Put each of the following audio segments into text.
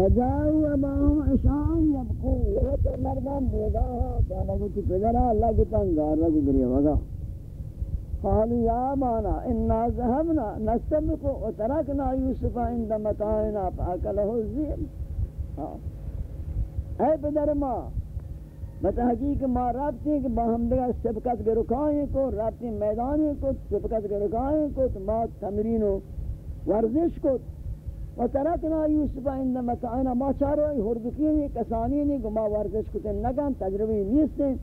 وجاؤوا اباهم عشاء يبقوا یہ مردان بودا کہنا کہ پدرا اللہ کی تنگار رگ گری ہوگا قالوا يا مانا، انا ذهبنا نستبق وتركنا يوسف عند متاعنا فاكله الذئب۔ اے پدر ما بتحقیق ما رابطیں کہ باہم دگا سبقت کے رکائیں کو رابطیں میدانیں کو، سبقت کے رکائیں کو، تو ما تمرین و ورزش کو و ترکنا یوسف عند متعنا ما چارو، ای ہردکین کسانی نے گما ورزش کو تن نگن، تجربی نیستیں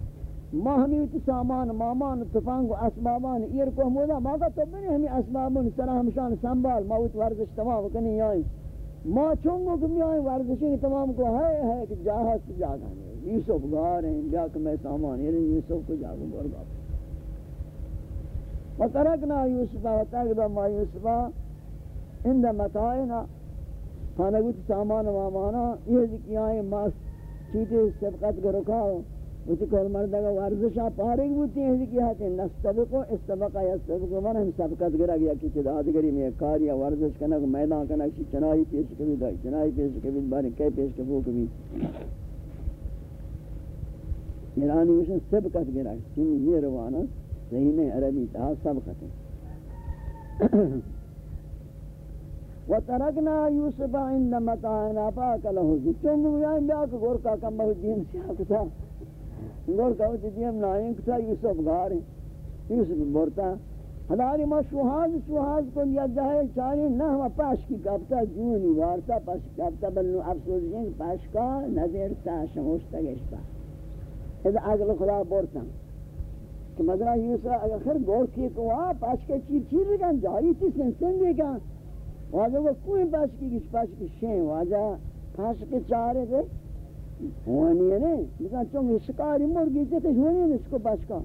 ما ہمیں تو سامان، مامان تفانگ و اسبابان، ایر کو مودا ما کا تو بنی ہمیں اسبابان سرا ہمشان سنبال ما وت ورزش تمام کنی آئیں ما چونگو کمی آئیں ورزشی تمام کو ہے ہے کہ جاہا سے جاگا نہیں یوسف گار ہیں، جا کہ میں سامان یعنی یوسف کو جاگو برگا و ترکنا یوسف و ترکنا ما یوسف عند متائنا خانگوت سامان و آمانا یہ ذکی آئیں ما چیتے سبقت کو رکھاؤ اسی کول مردگا ورزشا پارک بوتی ہیں ذکی آتے نستبقو استبقا یستبقو من ہم سبقت گرا گیا کچھ دادگری میں کاریا ورزش کنک میدان کنک چنائی پیش کبھی دائی، چنائی پیش کبھی باری کئی پیش کبھی کبھی۔ ایرانی وشن سبقت گرا چین یہ روانا ذہین عربی تہا سبقت ہے وترکنا یوسف عند متاعنا فاکلہ چونگو یائیں بیا کہ گورکا کم بہت دین سیا کتا گورکا ہوتی دیم نائیں کتا یوسف گار ہیں یوسف بورتا. ہداری ما شوہاز شوہاز کن یا جائے چاری نہ ہم پاش کی کبتا جونی وارتا، پاش کی کبتا بلنو افسوس جنگ پاش کا نظر تا شموشتا گشتا. اذا اگل خدا بورتا. کہ مدرہ یوسف اگر خیر گور کی کو آ پاش کے چیر چیر رکن جاری تی سن سن رکن واجہ وہ کوئی پاش کی کس پاش کی شین واجہ پاش کے چارے دے ہونی ہے نہیں۔ لیکن چونکہ شکاری مرگی تھے کہ ہونی ہے اس کو پاش کا۔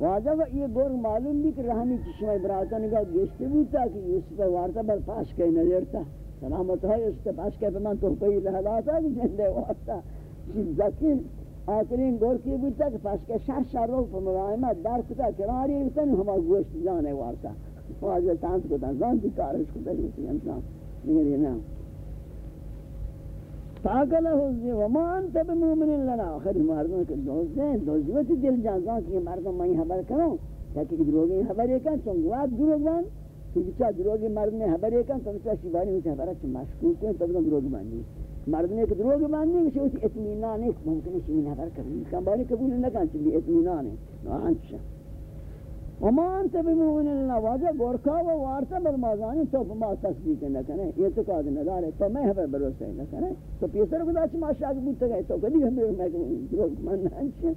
واجہ وہ یہ گور معلوم بھی کہ رہنی چشمہ براتا نگاہ گیشتے بھی تھا کہ یوسف وارتا بل پاش کے نظر تھا۔ سلامت ہے اس کے پاش کے پمان تو کوئی رہا تھا کہ جندے وارتا۔ چیز ذکر آخرین گور کی بھی تک پاس کے شاہ شاہ روک پر ملائمت در کتا کراری ہوتا نہیں ہما گوشت جانے وارتا۔ خب، خواجه تانس کو تان زان دی کارش کو تے نام. انسان نہیں نہ پاگل و ما ومان تب مومن لنا که دوزه، دوزی و دوزیوت دل جازاں کی مردوں حبر کنو تاکی که دروگی خبر ہے چون گواد دروگان تو بچا دروگی مردم نے حبر یکن کہ تو بچا شیوانی حبر خبر مشکول مشکوک تو تب دروگی باندھی مردم نے کہ دروگی باندھی مجھے اس اطمینان ہے ممکن ہے شیوانی خبر قبول نہ کان چلی اطمینان نوان نہ وما انت بمؤمن لنا واجہ گورکا و وارتا بل مازانی تو ما تصدیق نہ کرے اعتقاد نہ دارے تو میں ہے بھروسہ نہ کرے تو پیسر خدا چ ماشاء اللہ بوت گئے تو کدی ہم میں دروگ من نہیں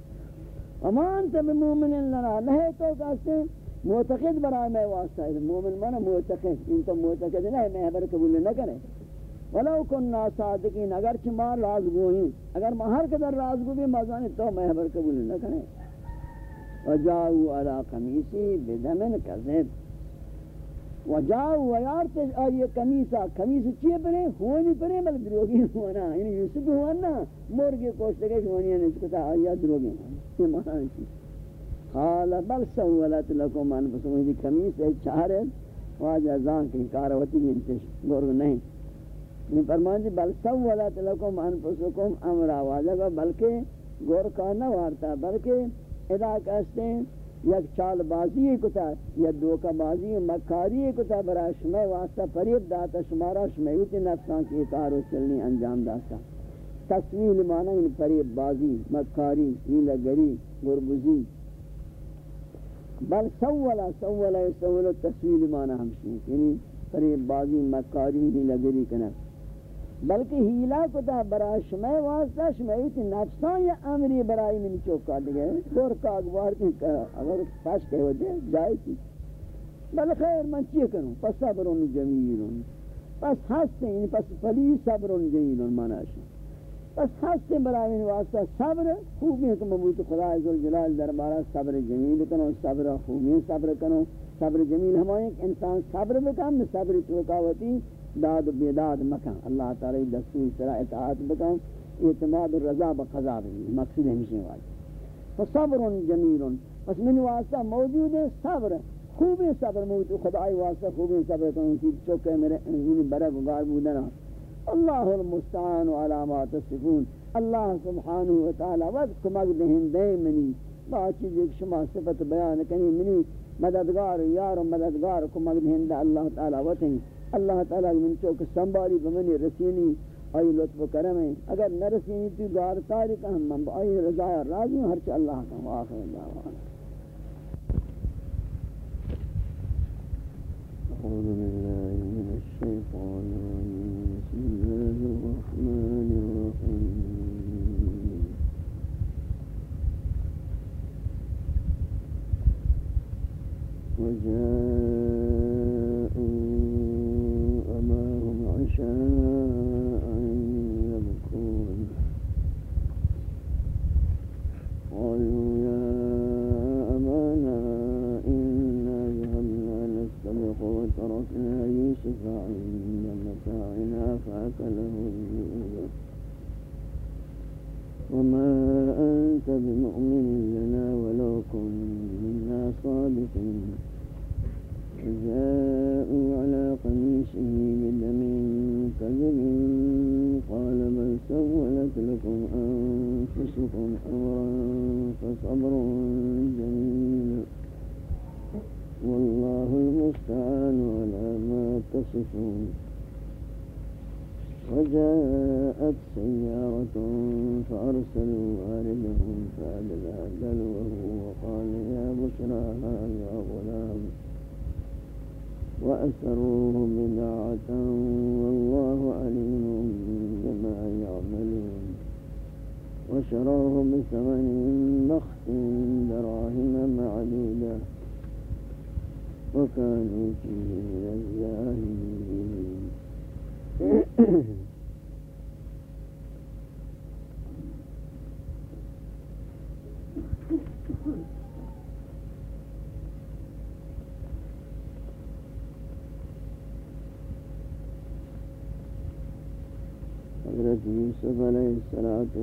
وما انت بمؤمن لنا نہیں تو کہتے معتقد برائے میں واسطہ ہے، مومن من معتقد، ان تو معتقد نہیں میں خبر قبول نہ کرے ولو كنا صادقین اگر چما راز گوئیں، اگر مہر قدر راز گو بھی مازانی تو میں خبر قبول نہ کرے وجاؤوا على قميصي بدم كذب وجاؤوا ويارت آئی قمیصا. قمیص چیئے پرے ہونی پرے بل دروگی ہونا. یعنی یوسف ہونا. مرگی کوشتے گئے ہونی. ہے اس کتا آئی دروگی یہ مانا ہے قال بل سولت لكم انفسكم یہ قمیص ہے چارے واجہ زان کی کاروتی انتش گرگ نہیں. یہ فرمان جی بل سولت لكم انفسكم امرا واجہ بلکہ گور کا نہ وارتا بلکہ ادا کہتے ہیں، یک چال بازی کتا یا دوکا بازی مکاری کتا برا شمع واسطہ فریب داتا، شمارا شمعیت نفسان کی کارو چلنی انجام داتا۔ تصویل مانا ان فریب بازی، مکاری ہیلہ گری گربزی بل سولا سولا سولا تصویل مانا ہمشی یعنی فریب بازی، مکاری ہیلہ گری کنک بلکہ ہیلا کو تا برا شمع واسطہ، شمعیت نفسان یا امری برائی من چوکا دیگے دور کا اگوار کی اگر پاس کہے ہوتے جائے تھی بل خیر، من چیئے کروں پس صبرون جمیلون پس ہستے ہیں پس پلی صبرون جمیلون مانا شا پس ہستے برائی من واسطہ صبر خوبی ہے کہ مبوت خدا عزل جلال دربارہ صبر جمیل کنو صبر خوبی صبر کنو صبر جمیل ہمائیں کہ انسان صبر بکن صبر چوکا ہوتی داد و بیداد مکان اللہ تعالی دستور سرا اطاعت بکن. اعتماد و رضا بقضا بھی مقصود ہمیشہ واجب فصبر جمیل. پس من واسطہ موجود ہے صبر. خوب صبر موجود. خدای واسطہ خوب صبر کروں کہ چوکے میرے ان برا گار بودنا اللہ المستعان علامات تصفون. اللہ سبحانہ وتعالی وقت کمک دہن دے منی. با چیز ایک شما صفت بیان کنی منی. مددگار یار و مددگار کمک دہندے اللہ تعالی وطن اللہ تعالی من چوک سنبالی بمنی رسینی آئی لطف کرم ہے اگر نرسینی تو گار تاریک ہم من آئی رضا راضی ہوں ہرچہ اللہ کا آخر دعوانا أعوذ بالله من الشيطان بسم الله الرحمن الرحيم.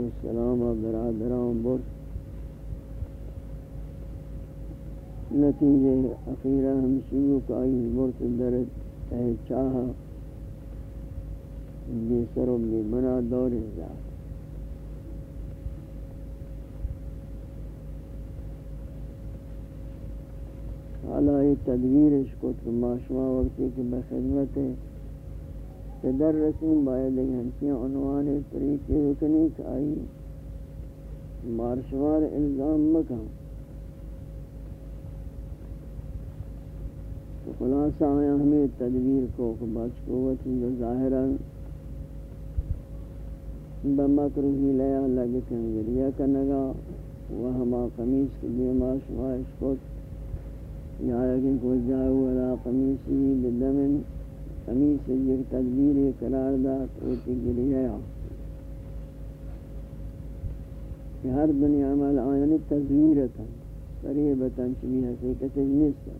الصلوۃ والسلام و برادران برد نتیجے اخیرہ ہم شیو کا آئی برد در اے چاہ بے سر و بے بنا دور ذات۔ حالا یہ تدبیرش کو تو معاشمہ وقتی کہ بخدمت ہے در رسیم باید ایک عنوان طریقے رکنی کہ آئی مارشوار الزام مکم تو خلاصہ آیا ہمیں تدبیر کو بچ قوت جو ظاہراً بمکروہی لیا لگتن ذریعہ کنگا و ہما قمیص کے لیے معاشمائش کو یا لیکن کوئی جاؤ والا قمیصی بدمن قمیص یہ تدبیر قرار دا توتی گریہ کہ ہر دنیا عمل آیانی تزویرتا قریبتا چمی حقیقت نیستا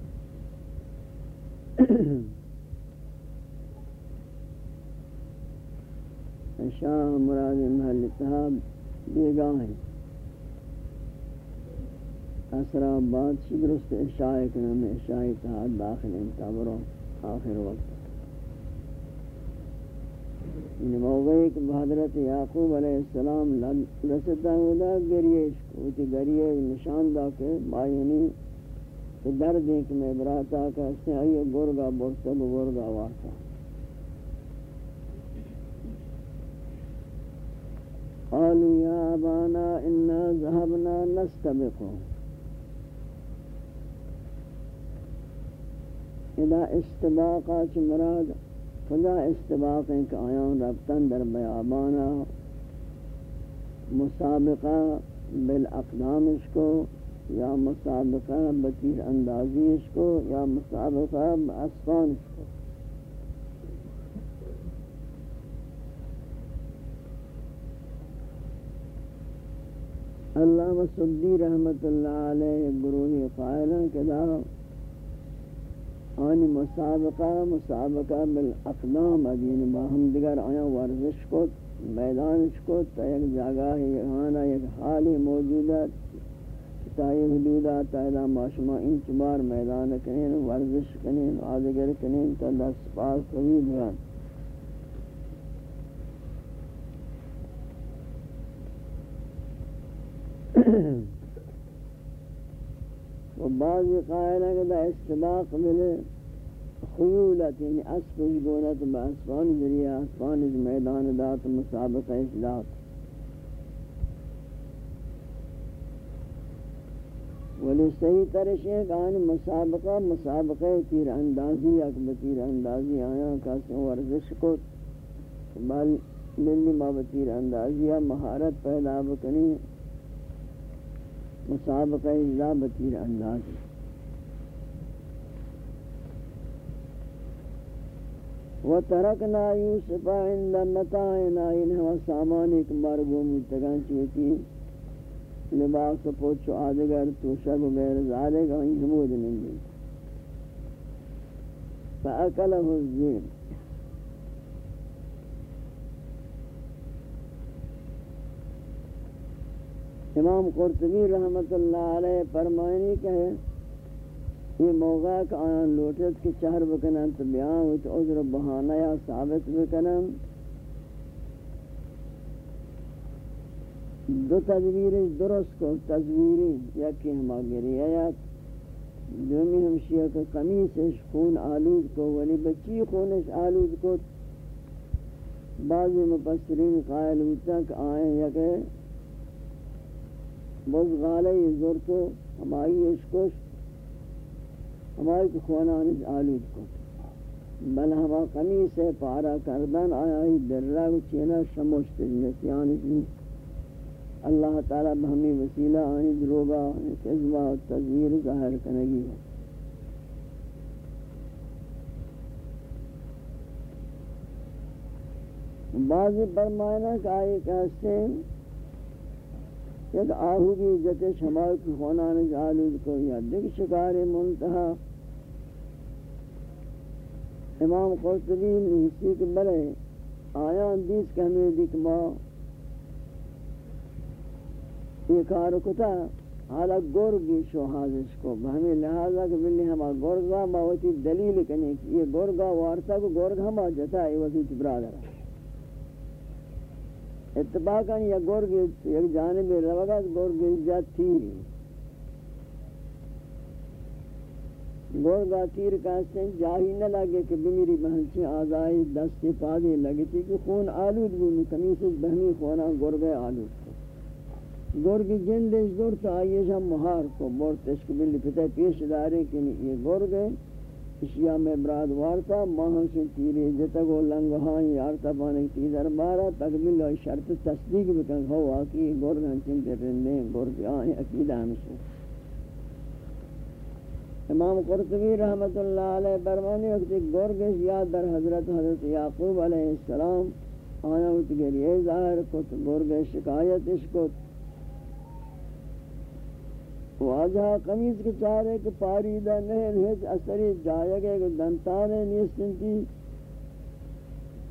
شاہ مراد محل اتحاب بیگاہ ہیں اسرا بعد شدرست اشاعی کنم اشاعی اتحاد داخل انتابرو آخر وقت۔ ان موقعی کہ حضرت یعقوب علیہ السلام رسطہ ہودا گریش کو تی گریش نشان دا کہ بائینی کہ درد ہے میں براتا کہ اس سے آئیے گرگا برسل گرگا واسا قالوا يا أبانا إنا ذهبنا نستبق۔ إذا استباقا مراد خدا استباق کہ آیان ربطن در بیابانا، مسابقہ بالاقدامش کو، یا مسابقہ بتیر اندازیش کو، یا مسابقہ باسفانش کو۔ علامہ سدی رحمت اللہ علیہ گروہی قائلان کہ دا آن مسابقہ مسابقہ بالاقدام ادین باہم دیگر آیا ورزش کو، میدان کو تا یک جگہ یہاں یک حالی موجود ہے تا یہ حدود تا دا ماشما انچ بار میدان کنین، ورزش کنین، آدگر کنین، تا دست پاس کوئی بھران Mm-hmm. و بعض قائل ہے کہ دا استباق ملے خیولت یعنی اسفش گونت با اسفان ذریعہ اسفان از میدان دات مسابقہ اسلات ولی صحیح ترش ہے کہ آن مسابقہ مسابقہ تیر اندازی اکبر تیر اندازی آیا کسی ورزش کو بل ملی ما بتیر اندازی، مہارت پیدا بکنی مسابقہ اجزا بتیر اندازی وترکنا یوسف عند متاعنا انہا سامان ایک مرگو متگان چوتی لباس پوچھو آدگر توشک و غیر ذالک ہی حمود نہیں۔ دی فأکلہ امام قرطبی رحمت اللہ علیہ فرمائنی کہے یہ موقع کہ آیان لوٹت کے چہر بکنن تو بیان ہوئی عذر بہانہ یا ثابت بکنن۔ دو تدبیر درست کو تدبیری یکی ہما گری آیات، دومی ہمشیہ کا قمیصش خون آلود کو، ولی بچی خونش آلود کو۔ بعض مپسرین قائل ہوتا کہ آئیں یا کہ بز غالی زورتو ہمائی اشکوش ہمائی کو خوانانج آلود کو۔ بل ہما قمیص پارا کردن آیا ہی در رگ چینا شموشت نسیانش نہیں اللہ تعالی بہمی وسیلہ آنی، دروگا کذبہ و تذیر ظاہر کنگی۔ ہے بعضی برمائنہ کہ آئی کہستے ہیں ایک آہو کی عزت شمال کی خونان جالود کو یا دیکھ شکار منتہا۔ امام قرطبی حصی کے بلے، آیان دیس کہ ہمیں دیکھ ماں یہ کار کتا، حالا گرگی شوہازش کو۔ بہمی لہذا کہ بلی ہما گرگا باوتی دلیل کنے یہ گرگا وارتا کو گرگ ہما جتا ہے وزیت برادر۔ اتباقا یہ گرگ ایک جانب روگا گرگ جات تیری گرگا تیر کہتے ہیں، جاہی نہ لگے کہ بمیری بہنچی آزائی دستی پادی لگتی کہ خون آلود بھی کمیسز بہمی خونا گرگ آلود گرگ جندش دور تا آئیش ہم مہار کو مورتش کو بلی پتہ پیش دارے کہ یہ گرگ ہے۔ اشیاء میں براد وارتا ماہن سے تیرے جتا گو لنگہان یارتا پانے کی دربارا تک بلی شرط تصدیق بکن۔ ہو واقعی گرگ ہنچن کے رندے گرگ آئیں عقیدہ ہمشہ امام قرطبی رحمت اللہ علیہ برمانی وقت گرگش یاد در حضرت حضرت یعقوب علیہ السلام آیا ہوت گریہ ظاہر کت گرگش شکایتش کت۔ واجہ قمیض کے چارے کہ پاریدہ نہیں ہیچ اثری جائے گئے کہ دنتانے نیستن تھی۔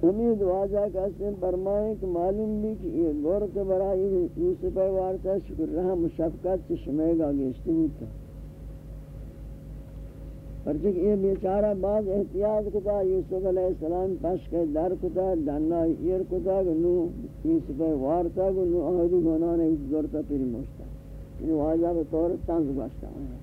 امید واجہ کا اسم فرمائیں کہ معلوم بھی کہ یہ گور کے برائی یوسف وارتا شکر رحم شفقت چشمے گا گیشتی ہوتا پرچک یہ بیچارہ بعض احتیاط کتا یوسف علیہ السلام پش کے در کتا دنہ ایر کتا گنو یوسف وارتا گنو آہدی گنانے اس زورتا پیری موشتا یہ واجہ بطور تنز باشتا ہے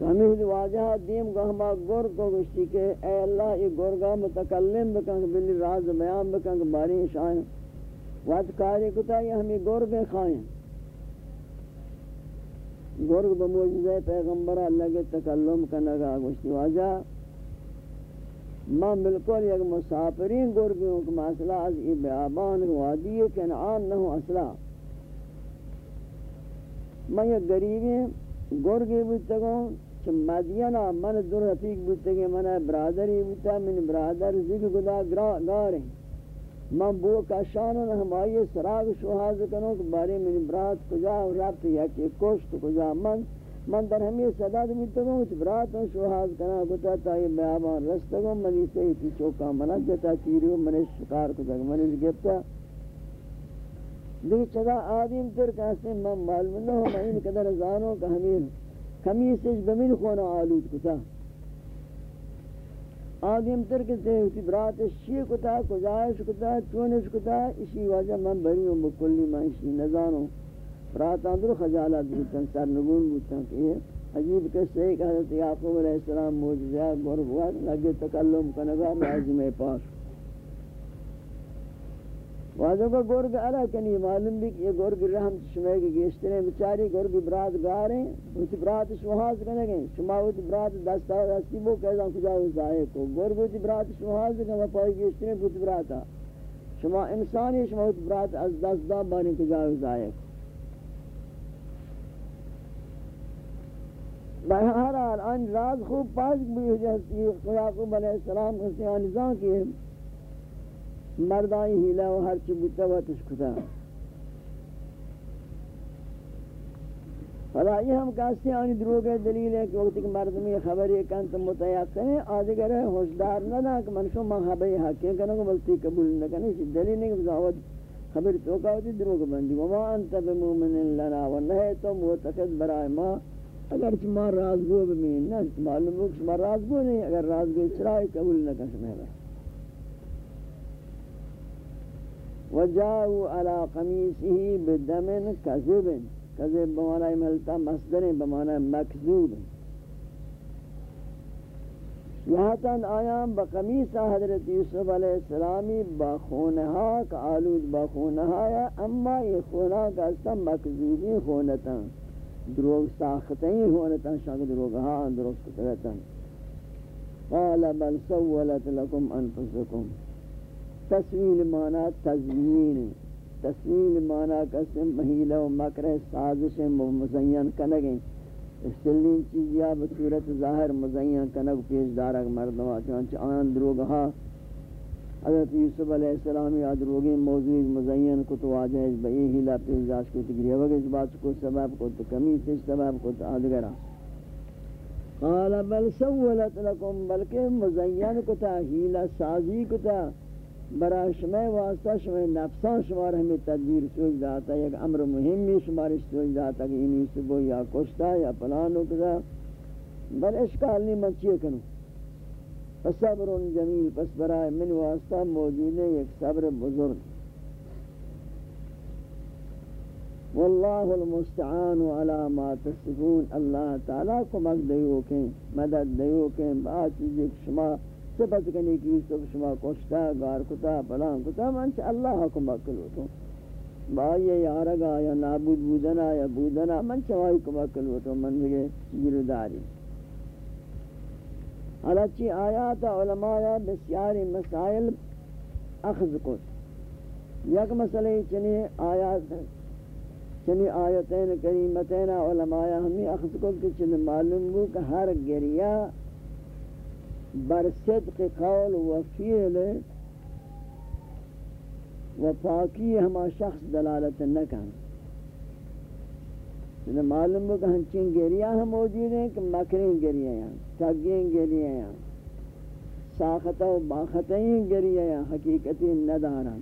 ہمیں واجہ دیم گہما گر کو گشتی کہ اے اللہ یہ گرگا متکلم بکن بلی راز بیان بکن باری شائن وقت کاری کتا یہ ہمیں گرگ خائن۔ گرگ بموجزہ پیغمبر اللہ کے تکلم کنگا گشتی۔ واجہ من بالکل یک مسافرین گرگیوں کا مسئلہ از ای بیابان وادی کنعان نہو اصلا. من یک گریبی گرگی بودتگوں چھ مدینہ من در رفیق بودتگی من برادری بودتا، من برادر زگ گدا گاریں من بو کشان کشانن ہمائی سراغ شوحاز کنوں کہ بارے من براد کجا رفت یکی کشت کجا. من من در ہمی صدا دمیتا گوں کہ برات ہوں شوحاز کنا کتا تا یہ بیابان رستا گوں منی سے ہی چوکا منا جتا تیریو منی شکار کتا گوں منی گفتا دیکھ چدا آدم تر کہتے ہیں من معلوم نہ ہوں میں ان قدر زانوں کہ ہمیں کمی سج بمین خونا آلود کتا. آدم تر کے سے اسی برات شی کتا؟ کجائش کتا؟ چونش کتا؟ اسی وجہ من بری ہوں بکلی من اسی نزانوں برات اندر خجالت بوتن سر نگون بوتن کہ یہ عجیب قصہ ہے کہ حضرت یعقوب علیہ السلام موجزہ گرگ ہوا لگے تکلم کنگا لازم پاس واجب کا گرگ علا کنی معلوم بھی کہ یہ گرگ رحم شمائے کے گیشتنے بچاری گرگ برات گارے اسی برات شمحاز کرنے گئے شما ہوتی برات دستا دستی بو کہتا ہوں کجا ہو زائے کو؟ گرگ ہوتی برات شمحاز کرنے گئے پائی گیشتنے بوتی براتا شما انسانی، شما ہوتی برات از دست دا بانی کجا ہو زائے کو؟ بہرحال ان راز خوب پاس بھی ہو جاتی ہے۔ یعقوب علیہ السلام کو سے آنزان کی مردائی ہیلا و ہر چی بوتا و تشکتا فلا یہ ہم کہتے ہیں آنی دروگ دلیل ہے کہ وقت کہ مردمی خبری کانت متیقن ہے آدھگر ہے، ہوشدار نہ دا کہ منشو من خبری حقی کنو کہ بلتی قبول نہ کرنے اسی دلیل نہیں کہ بزاوت خبر توقع ہوتی جی دروگ بندی۔ وما انت بمومن لنا ونہے تو موتقد برائے ما۔ اگر چما رازگو بمین نہ معلوم ہو کہ چما رازگو نہیں، اگر رازگو چرائی قبول نہ کر سمجھے وجاءوا على قميصه بدم كذب كذب بمعنى ملتا مصدر بمعنى مكذوب یہاں تن آیام بقمیص حضرت یوسف علیہ السلامی بخونہا کا آلود بخونہا یا اما یہ خونہ کا استا مکذوبی خونتا دروگ ساختیں خونتا شاک دروگہا دروگ سکتتا قال بل سولت لکم انفسکم۔ تصویل مانا تزیین۔ تصویل مانا قسم محیلہ و مکر سازش مزین کنگیں۔ استلین چیز یا بصورت ظاہر مزین کنگ پیش دارک مردمہ چانچہ آن دروگہا حضرت یوسف علیہ السلام یا دروگی موضوع مزین کو تو واجہ اس بئی ہیلا پیش داشت کو تگریہ وگا اس بات کو سبب کو تو کمی سے سبب کو تو آدگرہ قال، بل سولت لکم، بلکہ مزین کو تا ہیلا سازی کو تا۔ برای شما واسطہ شما نفسان شما را ہمیں تدبیر سوچ داتا یک امر مهمی شما را سوچ داتا کہ اینی سبو یا کشتا یا پلانو کدا بل اشکال نہیں، من چیئے کنو؟ پس صبر جمیل، پس برای من واسطہ موجود ہے، ایک صبر بزرگ۔ واللہ المستعان على ما تصفون۔ اللہ تعالیٰ کو مقد دیو کیں مدد دیو کیں بات چیزیں شما صفت کنی کی یوسف شما کشتا گار کتا پلان کتا منچ اللہ حکم اکل ہوتو با یہ یارگا یا نابود بودنا یا بودنا منچ وائی کم اکل ہوتو من بگے گرداری حالچی آیات علماء بسیاری مسائل اخذ کت یک مسئلہ چنی آیات چنی آیتین کریمتین علماء ہمیں اخذ کت کہ چنی معلوم ہو کہ ہر گریہ بر صدق قول و فعل و پاکی ہما شخص دلالت نکن معلوم ہے کہ ہنچین گریہ ہم موجود ہیں، کہ مکرین گریہ ہیں تگین گریہ ہیں، ساختہ و باختین گریہ ہیں حقیقتی ندارن۔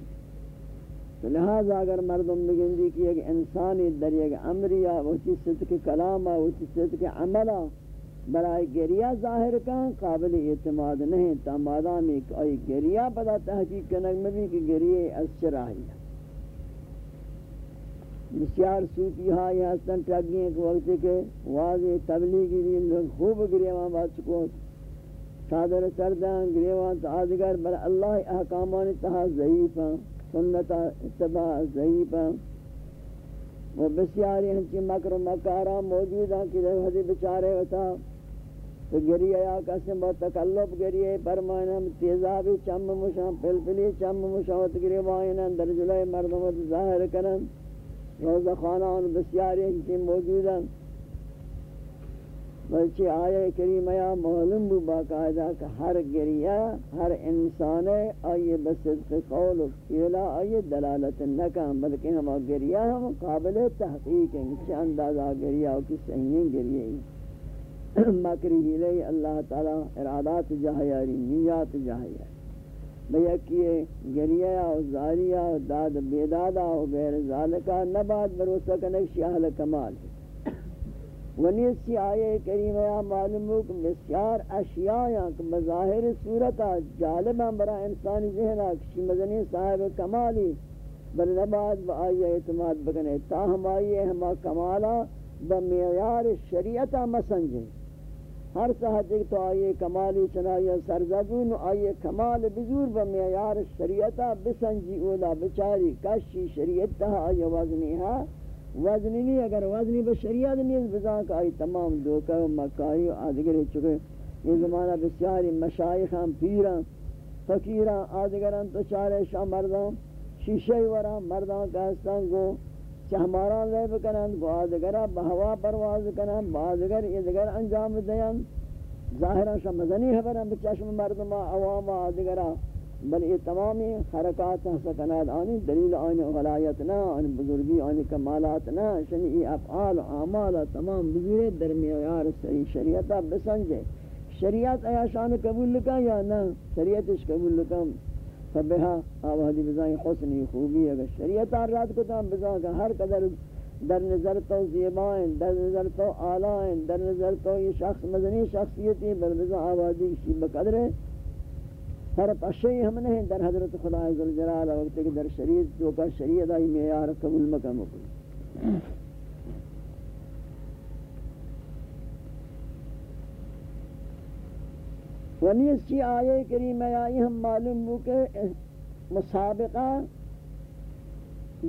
تو لہذا اگر مردم بگندی کہ ایک انسانی در ایک امریہ وچی صدق کلامہ وچی صدق عملہ برای گریہ ظاہر کان قابل اعتماد نہیں تا مادام ایک ای گریہ پدا تحقیق کنگ میں بھی کہ گریہ از چراہی ہے۔ بسیار صوفی ہائی ہستن ٹگی ایک وقت کے واضح تبلیغی دین لوگ خوب گریوان بات چکو۔ صادر سردان گریوان تا آدگر بل اللہ احکامان تہا ضعیفا سنتا اتباع ضعیفا وہ بسیاری ہنچی مکر و مکارا موجود ہیں کہ جب حضی بچارے ہوتا تو گری آیا کسی با تکلب گری ہے پرمائنہ تیزابی چم مشان پل پلی چم مشاوت گری وائنہ در جلائے مردمت ظاہر کرن۔ روزہ خانان بسیاری ہنچی موجود ہیں۔ بلچہ آیہ کریمہ یا معلوم بھی باقاعدہ کہ ہر گریہ، ہر انسان آئیے بصدق قول و فیلہ آئیے دلالت نکام بلکہ ہم گریہ ہم قابل تحقیق ہیں کسی اندازہ گریہ ہو کس صحیح گریہ ہیں۔ مکری ہی اللہ تعالی ارادات جہیاری نیات جہیاری بیا کیے گریہ و زاریہ و داد بیدادا و غیر ذالکہ نباد بروسہ کنک شیاہل کمال ہے۔ ونیسی آئے کریم، یا معلوم ہو کہ بسیار اشیاء کہ بظاہر صورتا جالبا برا انسانی ذہنہ کسی مدنی صاحب کمالی۔ بل نباد با آئیے اعتماد بکنے تاہم آئیے ہما کمالا بمیعار شریعتا مسنجے ہر ساحت ایک تو آئیے کمالی چنائی سرزدون آئیے کمال بزور بمیعار شریعتا، بسنجی اولا، بچاری، کشی شریعتا آئیے وزنی ہے وزنی نہیں، اگر وزنی بشریعت نہیں بزان کا آئی تمام دوکہ و مکائی و آدگر چکے۔ یہ زمانہ بسیاری مشایخ ہم پیران فقیران تو چارے شاہ مردان شیشے وران مردان کہستان گو چہماران لے بکنن گو آدگرہ بہوا پرواز کنن با آدگر ادگر انجام دیان ظاہران شاہ مزنی حبران بچشم مردم عوام آدگرہ بل یہ تمامی حرکات سکنات آنی، دلیل آنی، غلایت نا آنی، بزرگی آنی، کمالات نا شنی ای افعال و اعمال تمام بزرگی درمیار سری شریعتا بسنجے. شریعت آیا شان قبول لکا یا نا شریعتش قبول لکا فبہا آوہدی بزائیں حسنی خوبی اگر شریعت آرات کو تم بزائیں کہ ہر قدر در نظر تو زیبائیں، در نظر تو آلائیں، در نظر تو یہ شخص، مدنی شخصیتی بل بزائیں آوہدی کسی بقدر ہے۔ ہر پشے ہم نے در حضرت خدا عزالجلال وقت کہ در شریعت جو کا شریعت آئی معیار قبول مکہ مکل ونی اس کی آیے کریم آئی، ہم معلوم ہو کہ مسابقہ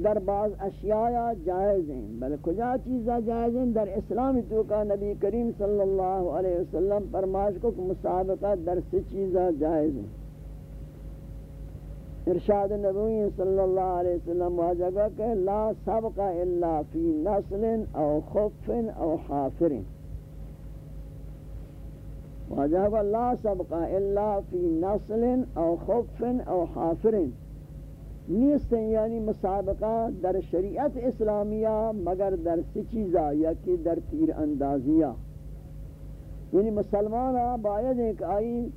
در بعض اشیاء جائز ہیں بل کجا چیزا جائز ہیں؟ در اسلام تو کا نبی کریم صلی اللہ علیہ وسلم فرماش کو مسابقہ در سے چیزا جائز ہیں۔ ارشاد نبوی صلی اللہ علیہ وسلم واجبہ کہ لا سبق الا فی نسل او خف او حافر۔ واجبہ لا سبق الا فی نسل او خف او حافر. نیست یعنی مسابقہ در شریعت اسلامیہ مگر در سی چیزا یا کہ در تیر اندازیہ. یعنی مسلمان باید ایک آئی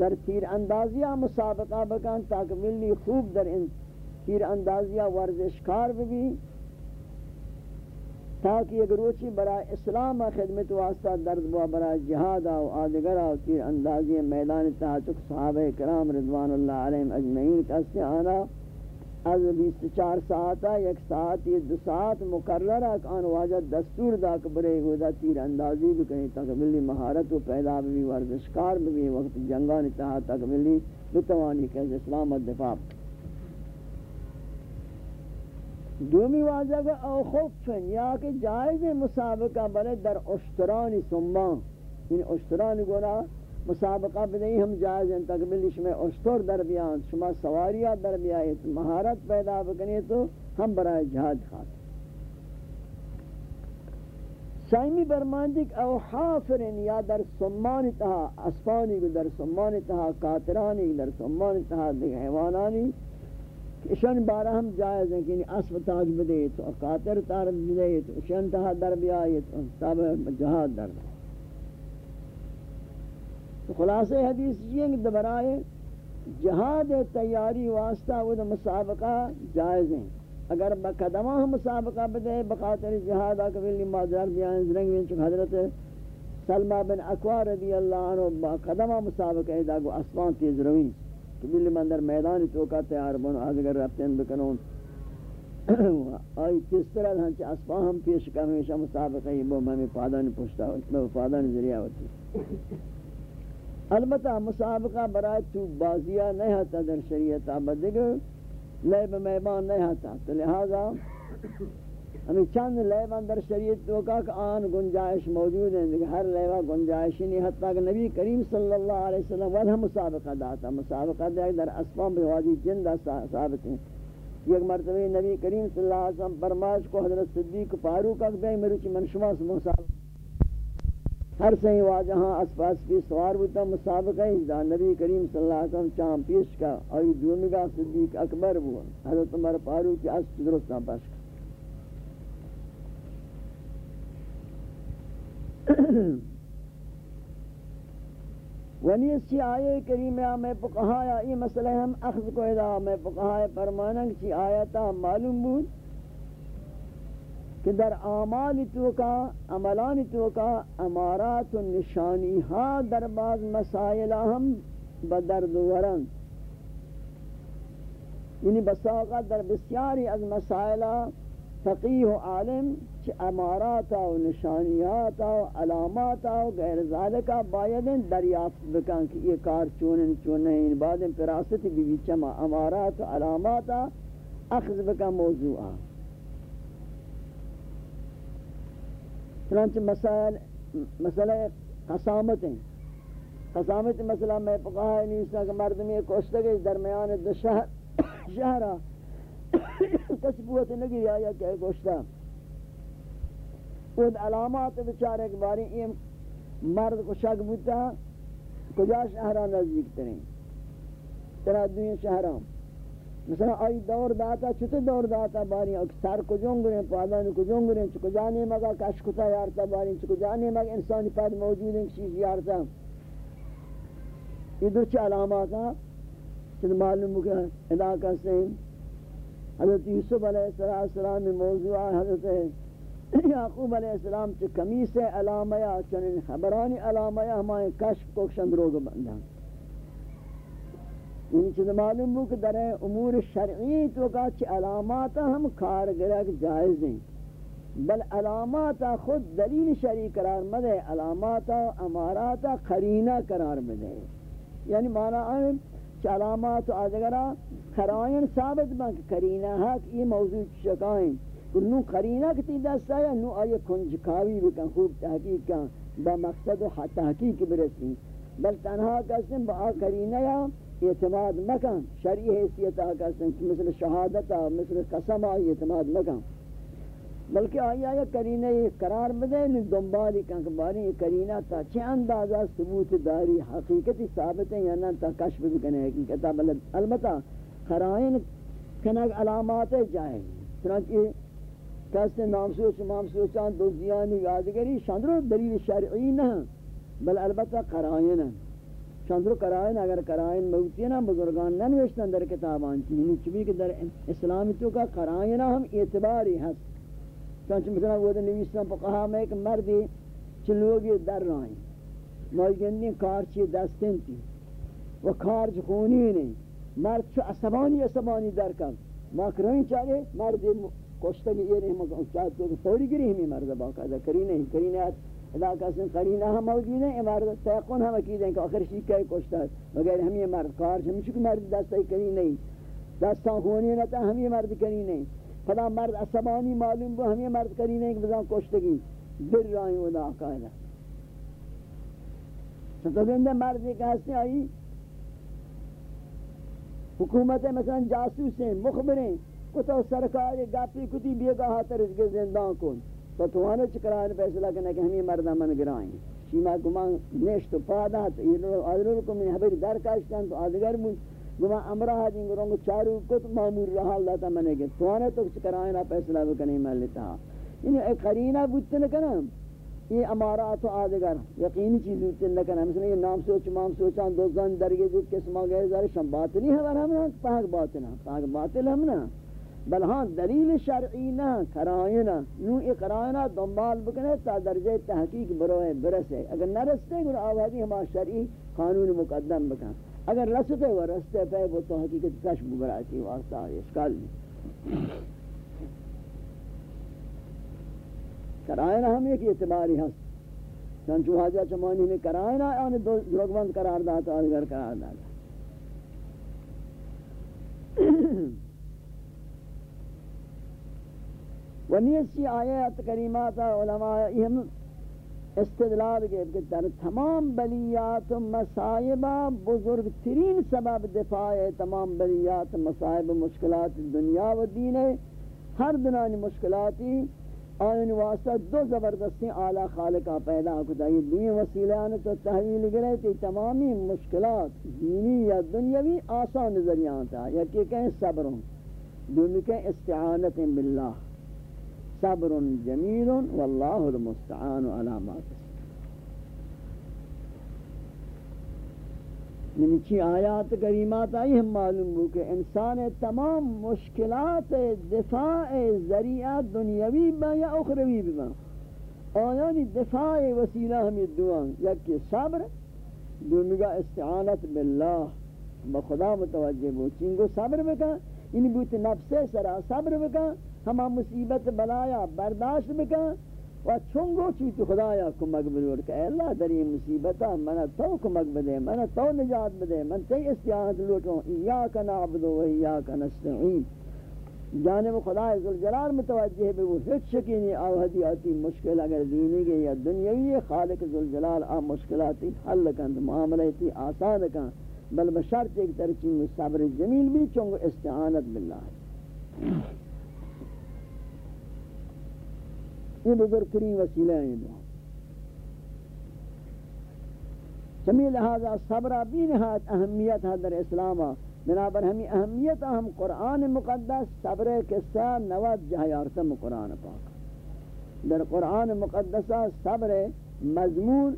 در تیر اندازیہ مسابقہ بکن تاکہ ملی خوب در تیر اندازیہ ورزشکار بھی تاکہ اگر روچی برای اسلام خدمت واسطہ درد بوا برای جہاد و آدگرہ و تیر اندازی میدان تحتک صحابہ کرام رضوان اللہ علیہم اجمعین کسی آنا، از 24 ساعتا یک ساعت، یا دو ساعت مقرر ہے کہ آن واجہ دستور دا کبرے گودا تیر اندازی بھی کہیں تاکہ ملی مہارت و پیدا بھی ورزشکار بھی وقت جنگان اتحاد تاکہ ملی بتوانی کہ اسلام الدفاع دومی واجہ کہ او خفن یا کہ جائز مسابقہ بلے در اشترانی سمان. یعنی اشترانی گونا مسابقہ بدئی ہم جائز ہیں تقبل اس میں اشتر در بیان، شما سواریہ در بیائے مہارت پیدا بکنی تو ہم برائے جہاد خواہد سائمی برماندک او حافرن یا در سمان تہا اسفانی کو در سمان تہا کاترانی در سمان تہا دیکھ حیوانانی اشان بارہ ہم جائز ہیں کہ اسف تاج بدے تو کاتر تار بدے تو اشان تہا در بھی بیائے تو تب جہاد در. تو خلاصہ حدیث یہ کہ دبرائے جہاد تیاری واسطہ وہ مسابقہ جائز ہیں. اگر بقدمہ ہم مسابقہ بدے بخاطر جہاد اکبر مادر بیان زرنگ میں چکہ حضرت سلمہ بن اکوار رضی اللہ عنہ بقدمہ مسابقہ ادا کو اسمان تیز روین تو بلی مندر میدانی توکا تیار بنو اگر رفتن بکنون۔ آئی کس طرح ہنچہ اسمان ہم پیش کا ہمیشہ مسابقہ ہی وہ میں پادانی پوچھتا ہوں پادانی ذریعہ ہوتی۔ البتہ مسابقہ برای تو بازیہ نہیں ہوتا در شریعت آبادگر لیب میبان نہیں ہوتا تو لہذا ہمیں چند لیبان در شریعت تو کا کہ آن گنجائش موجود ہیں، لیکن ہر لیبہ گنجائشی نہیں ہوتا کہ نبی کریم صلی اللہ علیہ وسلم ودہ مسابقہ داتا، مسابقہ دیا در اسفان بوادی جندہ ثابت ہیں۔ ایک مرتبہ نبی کریم صلی اللہ علیہ وسلم برماش کو حضرت صدیق پارو کا کہ میرے منشمہ سے مسابقہ ہر سہی واجہاں اس پاس کی سوار بتا مسابقہ اجدا نبی کریم صلی اللہ علیہ وسلم چاہم پیش کا، اور یہ دومگا صدیق اکبر ہوا حضرت عمر پارو کی اس درست نہ پاس کا۔ ونی اسی آیے کریمہ میں پکہایا یہ مسئلہ ہم اخذ کو ادا میں پکہایا فرمانا کہ آیتا معلوم بود کہ در اعمال تو کا عملان تو کا امارات و نشانی ہا در بعض مسائل ہم بدرد ورن یعنی بساقہ در بسیاری از مسائل فقیح و عالم چھ امارات و نشانیات و علامات و غیر ذالکہ باید دریافت بکن کہ یہ کار چونن چونن ان بعد پراست بھی بھی چما امارات و علامات اخذ بکن موضوع چنانچہ مسائل، مسئلہ قسامت ہیں. قسامت مسئلہ میں پکاہ نہیں سا کہ مردمی ایک کوشتگی درمیان دو شہر شہرہ کسی بوت نگی آیا کہ ایک گوشتا خود علامات بچارے کے بارے یہ مرد کو شک بوتا، کجا شہران نزدیک ترین؟ ترہ دنیا شہران مثلا آئی دور داتا چھتے دور داتا باری؟ سر کو جنگریں پادان کو جنگریں چکو جانے مگا کشکتا یارتا باری، چکو جانے مگا انسانی پاد موجود ہیں کسی یارتا۔ یہ در چھ علامات ہیں، چند معلوم ہو کہ علاقہ سے۔ حضرت یوسف علیہ السلام، موضوع حضرت یعقوب علیہ السلام چھ کمیس علامہ چنین خبرانی علامہ ہمائیں کشف کو شندروگ بندہ۔ یعنی چیز معلوم ہو کہ در امور شرعی تو کا چھ علامات ہم کارگرک جائز ہیں۔ بل علامات خود دلیل شرعی قرار مدے، علامات امارات قرینہ قرار مدے۔ یعنی معنی آئیں چھ علامات آدھگرہ قرائن ثابت بن کرینہ حق یہ موضوع شکائیں نو قرینہ کتی دستا یا نو آئے کنجکاوی بکن، خوب تحقیق کن، با مقصد تحقیق برسیں بل تنہا کسن با قرینہ یا اعتماد مکن، شرعی حیثیت آکا سن مثل شہادتا مثل قسم آئی اعتماد مکن۔ بلکہ آئی آیا کرینہ یہ قرار بدے نہیں دنبالی کن کہ باری یہ کرینہ تا چھ اندازہ ثبوت داری حقیقتی ثابت ہے یا نا تا کشف بکنے حقیقتا بلد البتہ قرائن کنگ علامات جائے چنانچہ کسی نام سوچ مام سوچان دوزیانی یادگری شاندرو دلیل شرعی نہ بل البتہ قرائن. ہیں چندر کرائن اگر کرائن موتی نا بزرگان نہ نوشتن در کتابان چیزی یعنی چبی کہ در اسلامی تو کا کرائن ہم اعتباری ہست چنانچہ مثلا وہ در نویستان پا کہا میں ایک مردی چلوگی در رائیں موجگنی کارچی دستن تی و کارچ خونی نہیں مرد چو عصبانی عصبانی در کن ما کرائن چاہے مرد کشتگی یہ رحمہ چاہت کو فوری گری ہمیں مرد باقا دا کری نہیں کری نہیں ادا کسن قرینہ ہم موجود ہیں امارت تیقن ہم عقید ہیں کہ آخر شیئی کئی کشتا ہے مگر ہم یہ مرد کار ہم شکر مرد دستا کری نہیں دستان خونی نہ تا ہم یہ مرد کری نہیں خدا مرد عصبانی معلوم بو ہم یہ مرد کری نہیں کہ بزان کشتگی. در رائیں ادا قائلہ تو دندے مرد ایک ہستے آئی حکومت مثلا جاسوس ہیں مخبر ہیں کتا سرکار گاپی کتی بیگا ہاتر اس کے زندان کن تو توانے چکرائن فیصلہ کرنے کہ ہمیں مردہ من گرائیں شیما گمان نیشت و پادات آدھر کو من حبیر در کاشتن تو آدھگر من گمان امرہ دیں گرونگ چارو کت معمور رہا اللہ تا منے گے توانے تو چکرائن فیصلہ بکنے میں لیتا یعنی ایک قرینہ بودتے نکنا یہ امارات و آدھگر یقینی چیز ہوتے نکنا مثلا یہ نام سوچ مام سوچان دوزان درگے جو قسمہ گئے زارے شم باطنی ہے ورہم نا پاک باطنہ پاک باطل ہم نا بل ہاں دلیل شرعی نہ کرائنا نو اقرائنا دنبال بکنے تا درجہ تحقیق بروئے برسے۔ اگر نہ رستے گل آوازی ہما شرعی قانون مقدم بکن۔ اگر رستے وہ رستے پہ وہ تو حقیقت کشف براتی واسطہ اشکال نہیں۔ کرائنا ہم ایک اعتباری ہست۔ چنچو حاجہ چمانی میں کرائنا آنے دو دروگوند قرار داتا آدھگر قرار داتا۔ ونیسی آیات کریمات علماء اہم استدلال کے کہ در تمام بلیات و بزرگ ترین سبب دفاع تمام بلیات مسائب مشکلات دنیا و دین ہر دنانی مشکلاتی آئین واسطہ دو زبردستی اعلیٰ خالقہ پیدا کتا یہ دین وسیلان تو تحویل گرے تھی تمامی مشکلات دینی یا دنیاوی آسان نظریان تھا یا کہ کہیں صبروں دونوں کہیں استعانت باللہ. صبر جمیل واللہ المستعان علامات یعنی چی آیات کریمات آئی ہم معلوم ہو کہ انسان تمام مشکلات دفاع ذریعہ دنیاوی با یا اخروی با آیانی دفاع وسیلہ ہمیں دوان یکی صبر دومگا استعانت باللہ. بخدا متوجہ بو چنگو صبر بکا یعنی بوت نفس سرا صبر بکا ہما مصیبت بلایا، برداشت بکا و چونگو چی تو خدایا کمک بدور کہ اے اللہ در یہ مصیبتا منہ تو کمک بدے، منہ تو نجات بدے، من تی استعانت لوٹوں، ایاک نعبدو و ایاک نستعین۔ جانب خدا ذوالجلال متوجہ بے وہ ہچ شکینی آوہدی آتی مشکل اگر دینی گئی یا دنیاوی، خالق ذوالجلال آ مشکلاتی حل کند معاملتی آسان کند بل بشرط ایک ترچین صبر جمیل بھی چونگو استعانت باللہ۔ یہ بزرگترین وسیلہ ہیں دعا سمی لہذا صبرہ بھی نہایت اہمیت ہے در اسلامہ بنابر ہمیں اہمیت ہم قرآن مقدس صبر قصہ نوت جہیارتم قرآن پاک در قرآن مقدسہ صبر مضمون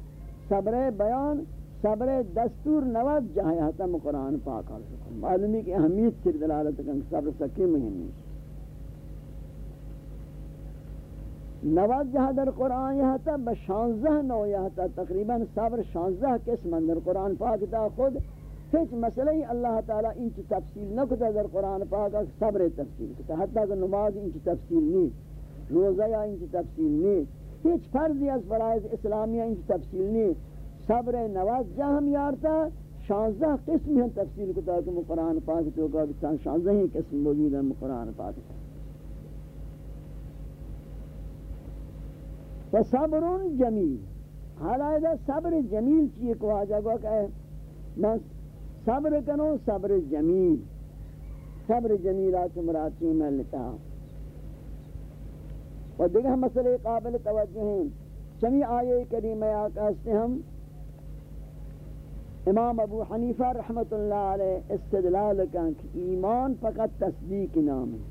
صبر بیان صبر دستور نوت جہیارتم قرآن پاک معلومی کہ اہمیت سر دلالت کن صبر سکی مہمی نواز جہاں در قرآن یہاں تا بشانزہ نو یہاں تا تقریباً صبر شانزہ قسم در قرآن پاک تا خود ہیچ مسئلہ ہی اللہ تعالیٰ انچ تفصیل نہ کتا در قرآن پاک صبر تفصیل کتا حتیٰ کہ نماز انچ تفصیل نہیں روزہ یا انچ تفصیل نہیں ہیچ فرضی از فرائض اسلامیہ انچ تفصیل نہیں صبر نواز جہاں ہم یارتا شانزہ قسم ہیں تفصیل کتا کہ قرآن پاک تو کہ شانزہ ہی قسم موجود ہے قرآن پاک تا صبر جمیل. حالا صبر جمیل چیئے کو آجا گو کہ میں صبر کنو، صبر جمیل. صبر جمیل آج مراتی میں لتا اور دیکھا مسئلے قابل توجہ ہیں. چمی آئے کریمہ آقا سے ہم امام ابو حنیفہ رحمت اللہ علیہ استدلال کن کہ ایمان فقط تصدیق نام ہے۔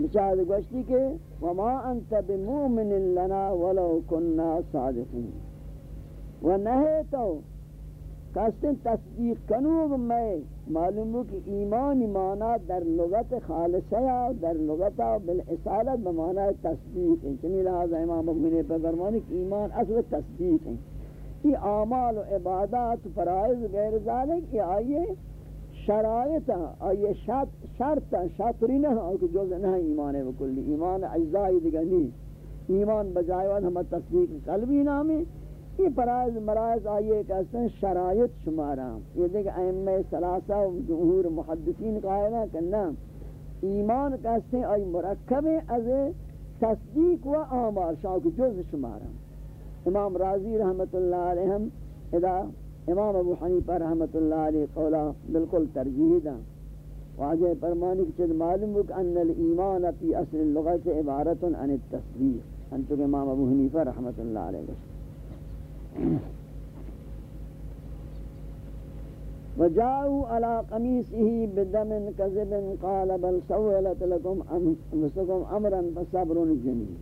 مشاہد گوشتی کہ وما انت بمومن لنا ولو کننا صادقین۔ و نہے تو کہتے تصدیق کنوگ میں معلوم ہو کہ ایمان مانا در لغت خالصہ در لغت بالعصالت بمانا تصدیق ہے چنی لہذا امام مبین پر فرمانی کہ ایمان اصل تصدیق ہے یہ اعمال و عبادات فرائض غیر ذالک، یہ آئیے شرائط آئیے شرط شرط شرطری نہ ہو کہ جو نہ ایمان ہے بکلی. ایمان اجزائی دیگا نہیں ایمان بجائے وقت ہمیں تصدیق قلبی نامی. یہ پرائز مرائز آئیے کہتے ہیں شرائط شمارا یہ دیکھ ائمہ سلاسہ و جمہور محدثین قائلہ کرنا ایمان کہتے ہیں آئی مرکب از تصدیق و آمار شاہ جز شمارا امام راضی رحمت اللہ علیہ ادا امام ابو حنیفہ رحمت اللہ علیہ قولا بالکل ترجیح دا واجہ فرمانی کہ معلوم کہ ان الایمان فی اصل اللغت عبارت عن التصدیق۔ انتو امام ابو حنیفہ رحمت اللہ علیہ وجاءوا على قميصه بدم كذب قال بل سولت لكم أنفسكم أمرا فصبر جميل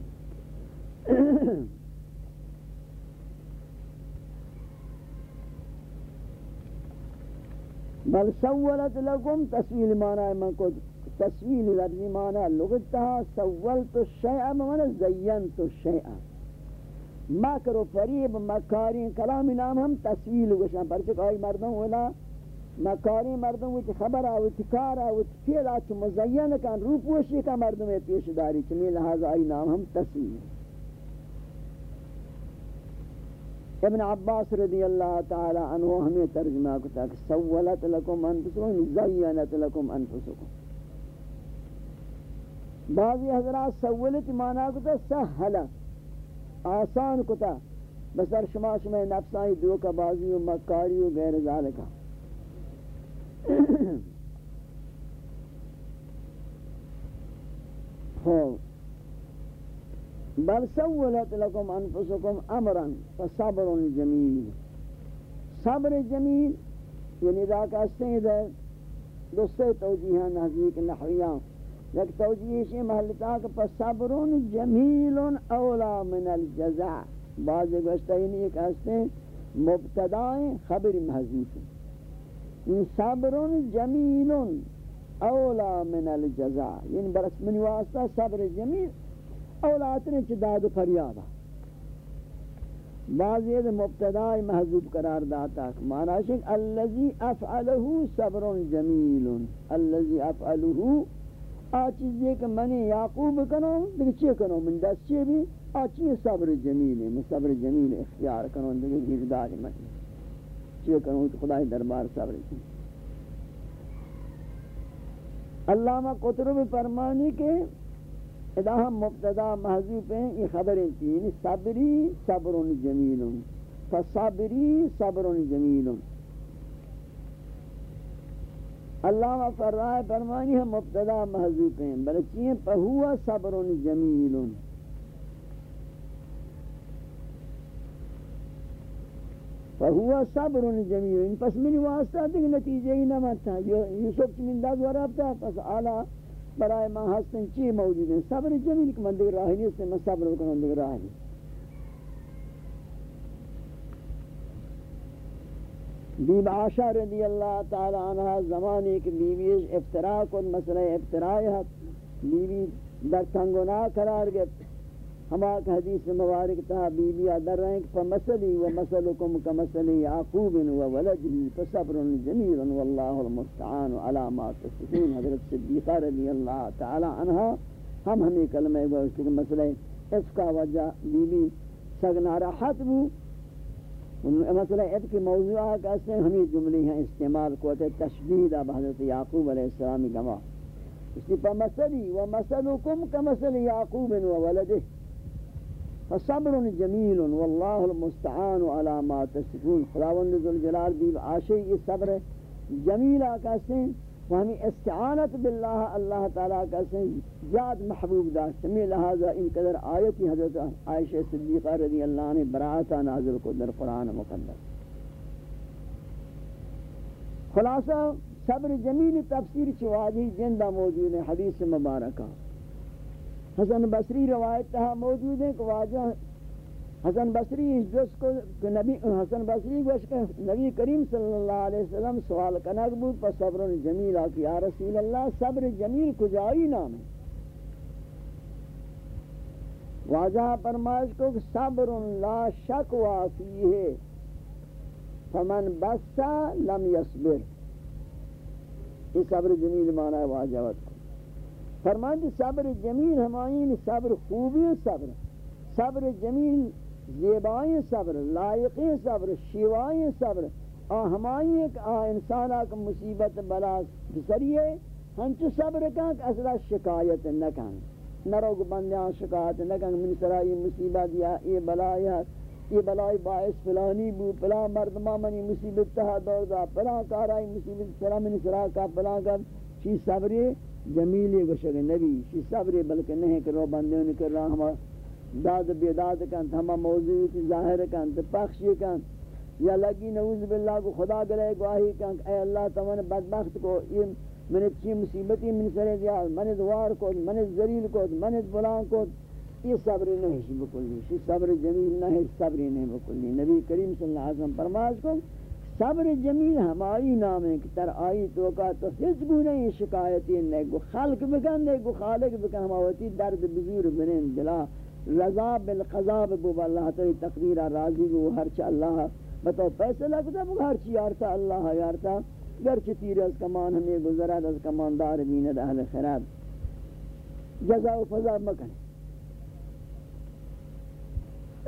بل سولت لكم تسويل معنى من قد تسويل لفظ معنى لغتها، سولت الشيء من زينت الشيء مکر و فریب مکاری کلامی نام ہم تسویل گوشن. پرچک آئی مردم اولا مکاری مردم وچ خبر آوچ کار آوچ پھر آچ مزین کن رو پوشی کا مردم پیش داری. چمی لہذا آئی نام ہم تسویل. ابن عباس رضی اللہ تعالی عنہ ہمیں ترجمہ کتا کہ سولت لکم انفسکم زینت لکم انفسکم بعضی حضرات سولت مانا کتا سہلت آسان کتا بسر شما شما نفسانی دو کا بازی و مکاری و غیر ذالکا بل سولت لکم انفسکم امرا فصبر جمیل. صبر جمیل یعنی دا کہتے ہیں دوستے توجیہ نحضیق نحویان. یک توجیہش محلتا کہ فصبر جمیل اولا من الجزع بعض گوشتا ہی نہیں کہتے ہیں مبتدائیں خبر محضوف ان یعنی صبر جمیل اولا من الجزا یعنی برس من واسطہ صبر جمیل اولا اتنے چھ داد و فریادہ بعض یہ مبتدائی محضوب قرار داتا مانا شک اللذی افعلہو صبر جمیل اللذی افعلہو، آ چیز یہ کہ میں یعقوب کنو دیکھ چی کنو؟ من دست چی بھی آ چی صبر جمیل؟ ہے میں صبر جمیل اختیار کنو دیکھ گردار من. چی کنو؟ خدای دربار صبر جمیل علامہ قطرب فرمانی کے ادا ہم مبتدا محضوب ہیں، یہ خبریں تین یعنی صبری صبر جمیل، فصبری صبر جمیل. علامہ فرائے فرمانی ہم مبتدا محضوب ہیں، بلکہ یہ پہوا صبر جمیل. فهو صبر جمیل یعنی پس منی واسطہ دیکھ نتیجہ ہی نہ مانتا یوسف کی من داد ورابتا پس آلہ برای ما ہستن چی موجود ہیں صبر جمیل کہ من دیکھ راہی نہیں ہستن میں صبر کنوں دیکھ راہی بیب عاشا رضی اللہ تعالی عنہ زمانے کہ بیوی افتراء کن، مسئلہ افتراء ہے بیوی در تنگنا قرار گئے ہما حدیث مبارک تا بی بی در رہے کہ فمثلی و مثلکم کمثلی یعقوب و ولدی فصبر جمیل واللہ المستعان علی ما تصفون. حضرت صدیقہ رضی اللہ تعالی عنہ ہم ہمیں کلمہ گوشت کہ مسئلہ اس کا وجہ بی بی سگنا راحت بو. مسئلہ اب کی موضوع کہتے ہیں ہمیں جملے ہیں استعمال کو تشبید اب حضرت یعقوب علیہ السلام گواہ. اس لیے فمثلی و مثلکم کمثل یعقوب و ولدی فصبر جمیل واللہ المستعان على ما تصفون خداوند ذوالجلال بھی عاشق یہ صبر جمیل کہتے ہیں. وہمی استعانت باللہ، اللہ تعالیٰ کہتے ہیں. زیاد محبوب داشت میں لہذا ان قدر آیتی حضرت عائشہ صدیقہ رضی اللہ عنہ براعتا نازل کو در قرآن مقدس. خلاصہ، صبر جمیل تفسیر چواجی جندہ موجود ہے، حدیث مبارکہ. حسن بصری روایت تہا موجود ہے کہ واجہ حسن بصری جس کو نبی حسن بصری گوش کہ نبی کریم صلی اللہ علیہ وسلم سوال کنک بود پر صبر جمیل آکی یا رسول اللہ صبر جمیل کجائی نام ہے؟ واجہ فرمائش کو کہ صبر لا شکوا فیہ فمن بسا لم یصبر۔ یہ صبر جمیل معنی ہے واجہ وقت۔ فرماند صبر جمیل ہمائین صبر خوبی صبر صبر جمیل زیبائیں صبر لائقیں صبر شیوائیں صبر آ ہمائیں ایک آ انسان آکا مصیبت بلا بسریے ہنچ صبر کہاں کہ اصلا شکایت نکن۔ نروگ بندیاں شکایت نکن، من سرائی مصیبت یا یہ بلائی یہ بلائی باعث فلانی بو پلا مردمہ منی مصیبت تہا دور دا پلا کارائی مصیبت سرا من سرا کا پلا کر۔ چی صبری؟ جمیلی گوشگ نبی، شی صبری، بلکہ نہیں کہ رو بندیوں نے کر رہا ہما داد بیداد کن ہما موضوع کی ظاہر کن پخشی کن، یا لگی نعوذ باللہ کو خدا گلے گواہی کن، اے اللہ تمہنے بدبخت کو، یہ من چی مصیبتی من سرے دیا من دوار کو من ذلیل کو من بلان کو یہ صبر نہیں بکلی، شی صبر جمیل نہیں صبر نہیں بکلی، نبی کریم صلی اللہ علیہ وسلم فرماز کو صبر جمیل ہماری نام ہے کہ تر آئی تو کا تو ہیچ گونے یہ شکایتی نہیں۔ گو خلق بکن، نہیں گو خالق بکن۔ ہماوتی درد بزور بنین دلا رضا بالقضاب بو اللہ تعالی تقدیر راضی بو ہرچ اللہ بتو پیسے لگتا، بو ہرچ یارتا، اللہ یارتا۔ گرچ تیر از کمان، ہمیں گزرد از کماندار بیند اہل خراب جزا و فضا مکنے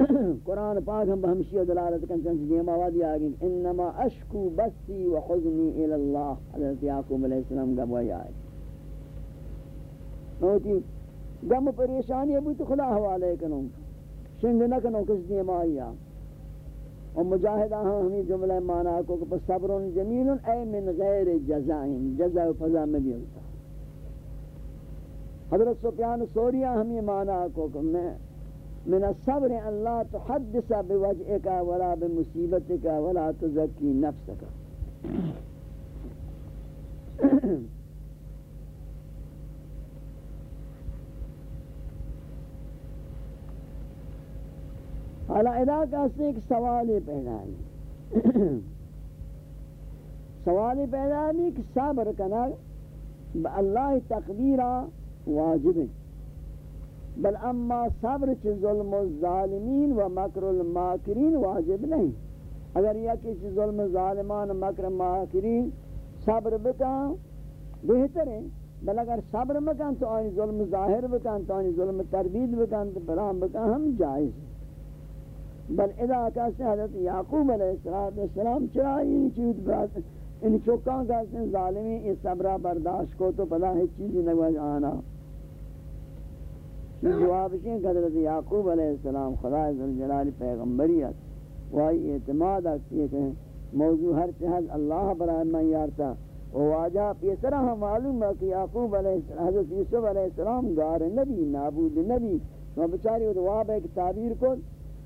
قرآن پاک ہم ہمشی دلالت کن چند دیما وادی آگین، انما اشکو بسی و حزنی الاللہ حضرت یعقوب علیہ السلام گم وی آئے۔ نوتی، گم پریشانی ابو تو خلا حوالے کنوں، شنگ نکنوں کس دیما آیا اور مجاہدہ ہم ہمیں جملہ مانا کو کہ صبر جمیل اے من غیر جزائن، جزا و فضا میں بھی ہوتا۔ حضرت سفیان سوریہ ہمیں مانا کو کہ میں من الصبر ان لا تحدث بوجهك ولا بمصيبتك ولا تزكي نفسك. حالا ادا کا سے ایک سوال پیدا ہے۔ سوال پیدا بھی کہ صبر کنا اللہ تقدیرہ واجب ہے۔ بل اما صبر چ ظلم الظالمین و مکر الماکرین واجب نہیں۔ اگر یہ کسی ظلم ظالمان مکر ماکرین صبر بکا بہتر ہے۔ بل اگر صبر مکان تو آنی ظلم ظاہر بکان تو آنی ظلم تردید بکان تو برام بکان ہم جائز بل اذا کہتے حضرت یعقوب علیہ السلام چرا ان چیز برات ان چوکاں کہتے ہیں ظالمی اس صبرہ برداشت کو تو پدا ہے چیزی نگوز آنا۔ جواب شیں حضرت یعقوب علیہ السلام خدا عزالجلال پیغمبریت وائی اعتماد اکتی ہے موضوع ہر چہز اللہ برای من یارتا و واجہ پیسرہ ہم معلوم ہے کہ یعقوب علیہ السلام، حضرت یوسف علیہ السلام گار نبی، نابود نبی۔ وہ بچاری وہ واب ایک تعبیر کو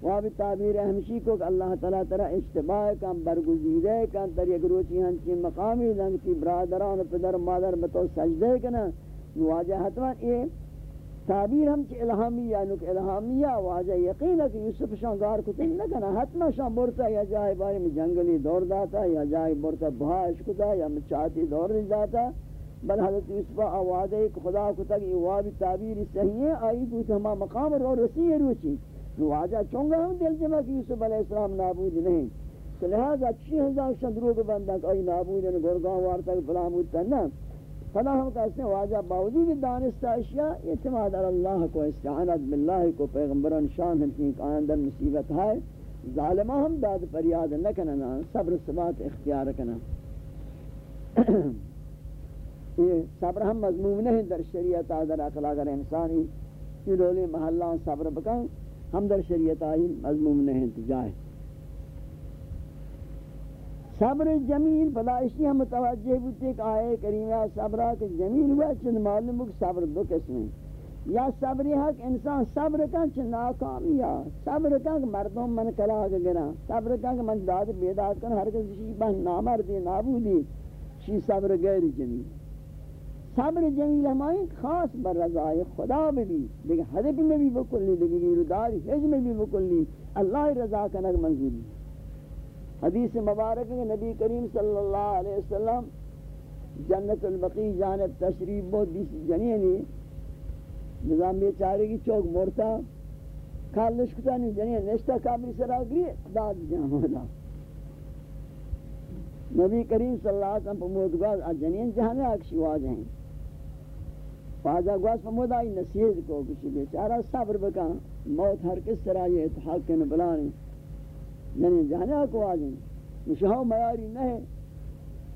واب تعبیر اہمشی کو کہ اللہ تعالیٰ ترہ اشتباہ کم برگزیدے کم تر یک روچی ہنچی مقامی لنگتی برادران پدر مادر بتو سجدے کنا واجہ حتمان یہ تعبیر ہم چی الہامیہ نک الہامیہ واجہ یقین ہے کہ یوسف شان گار کو تین نہ کنا حتما شان برتا یا جائے بارے میں جنگلی دور داتا، یا جائے برتا بہاش کتا، یا مچاتی دور نہیں داتا۔ بل حضرت یوسف آوازہ ایک خدا کو تک یہ وابی تعبیر صحیح ہے، آئی بوت ہما مقام رو رسی ہے روچی۔ واجہ چونگا ہم دل جمع کہ یوسف علیہ السلام نابود نہیں۔ تو لہذا چی ہزار شندروں کے بندہ کہ آئی نابود ہے گرگاں وارتا کہ فلامود تنہ فلا ہم کہتے ہیں واجہ باوجود دانستہ اشیاء، اعتماد اللہ کو، استعانت باللہ کو، پیغمبران شان ہم کی آئندر مصیبت ہے۔ ظالمہ ہم داد پر یاد نہ کننا صبر سبات اختیار کنا یہ صبر ہم مضموم نہیں، در شریعت در اخلاق انسانی یہ رولی محلہ صبر بکن، ہم در شریعت آئی مضموم نہیں تجاہ صبر جمیل، بلا اسی ہم متوجہ بودتے کہ آئے کریمہ صبرہ کہ جمیل ہوا چند معلوم ہو کہ صبر دو قسمیں یا صبر حق، انسان صبر کا چھ ناکامیا صبر کا کہ مردوں من کلا گرا صبر کا کہ من داد بیداد کن ہر کس شی بہن نامردی، نابودی شی صبر غیر جمیل۔ صبر جمیل ہمائیں خاص بر رضای خدا میں بھی لیکن حدب میں بھی بکلی لیکن گیرداری حج میں بھی بکلی۔ اللہ رضا کنک منظوری۔ حدیث مبارک ہے نبی کریم صلی اللہ علیہ وسلم جنت البقی جانب تشریف بہت بیس جنینی نظام بیچارے کی چوک مورتا کھال نشکتا نہیں جنین نشتا کامری سرا گری داد جان ہوتا نبی کریم صلی اللہ علیہ وسلم پر موت آج جنین جہانے آکشی واجہ ہیں۔ واجہ گواز پر موت آئی، نصیحت کو کسی بیچارہ صبر بکا موت ہر کس طرح یہ اتحاق کے نبلانے یعنی جانا کو آجیں مشہو میاری نہیں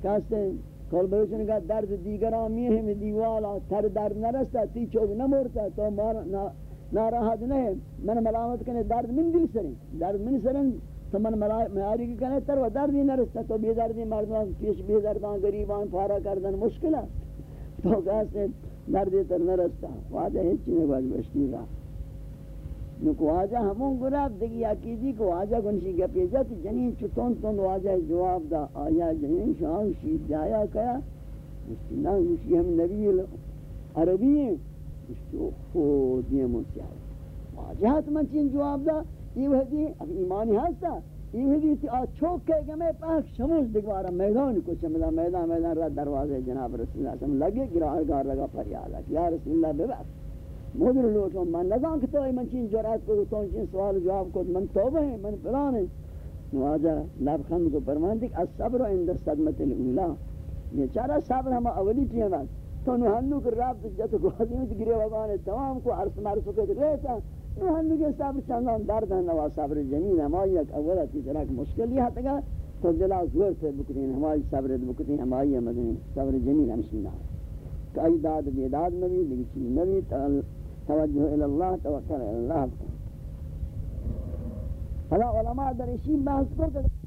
کہتے ہیں، کل بلوچن کا درد دیگران میہ میں دیوالا، تر درد نرستا تی چوک نمورتا تو ناراحت نہیں من ملامت کنے درد من دل سریں۔ درد من سریں، تو من میاری کی کنے تر و دردی نرستا تو بے دردی مردان، پیش بے دردان گریبان پارا کردن مشکل ہے تو کہتے ہیں دردی تر نرستا واجہ ہیچ چینے باج بشتی رہا۔ نکو آجا ہمون گراب دیگی عقیدی کو آجا گنشی گا پیجا تی جنین چطون تون آجا جواب دا آیا جنین شان شید جایا کیا مشتی نا مشتی ہم نبی عربی ہیں مشتی خود یہ منسی آیا آجا حتما چین جواب دا یہ وحدی اب ایمانی ہستا یہ وحدی تی آج چوک کہے گا میں پاک شموز دگوارا میدان کو چمدا میدان میدان را دروازے جناب رسول اللہ لگے گرار گار لگا۔ پریادا یا رسول اللہ ببخ مدر لوٹوں من نظام کہ تو من چین جرات کو تو چین سوال جواب کو من توبہ ہے، من فلان ہے۔ نواجہ لب خند کو فرمان دیکھ الصبر عند صدمت الاولا یہ چارہ صبر ہم اولی چیئے تو نوحنو کر رابط جت کو حضیمت گرے وگانے تمام کو عرص مرسو کے رہتا نوحنو کے صبر چندان درد ہے نوا صبر جمیل۔ ہمائی ایک اولا کی طرح مشکل یہ حتگا تو دلا زور سے بکتین ہماری صبر بکتین ہمائی مدنی صبر جمیل ہمشن نہ کہ ای داد بیداد نبی لیکن چیز نبی توجه إلى الله توكل إلى الله. هذا علماء در بحث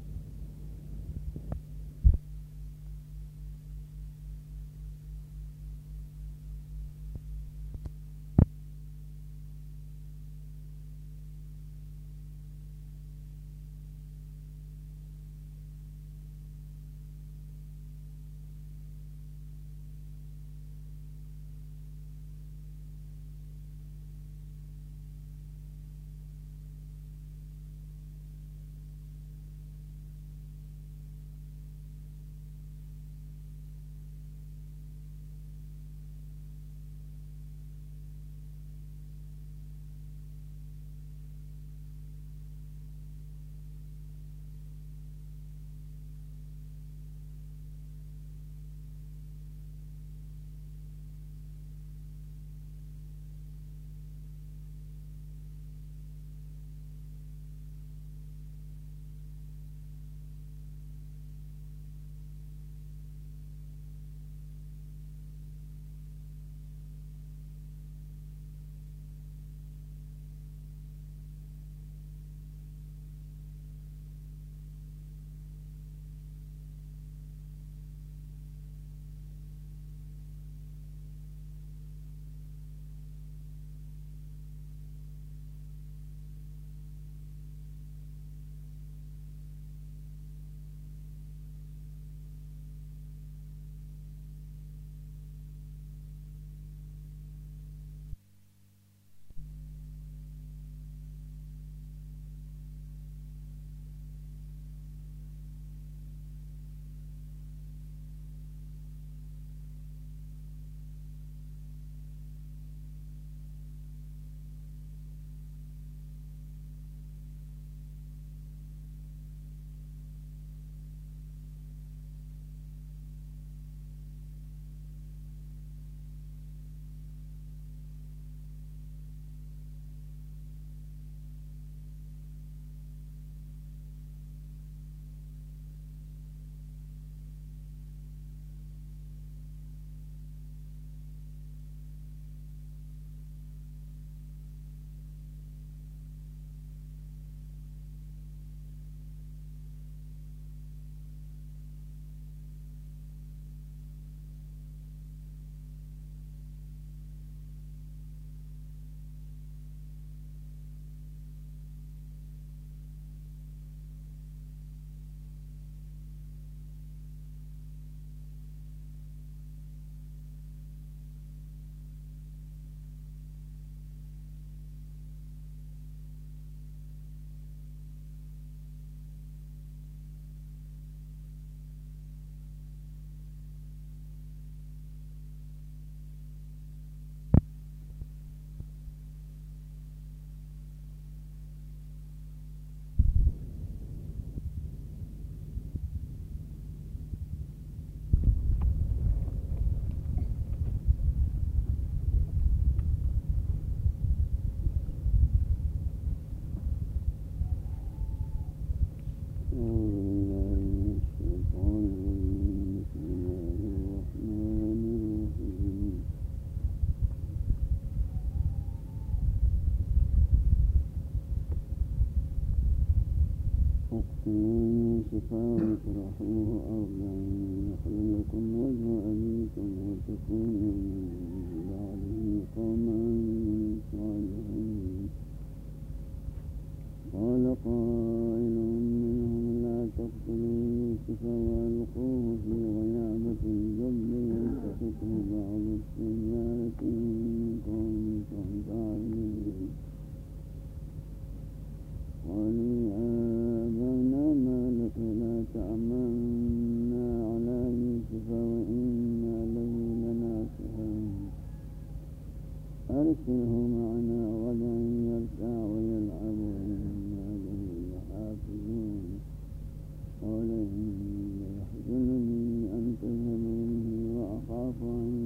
کہ تقتلوا أرضا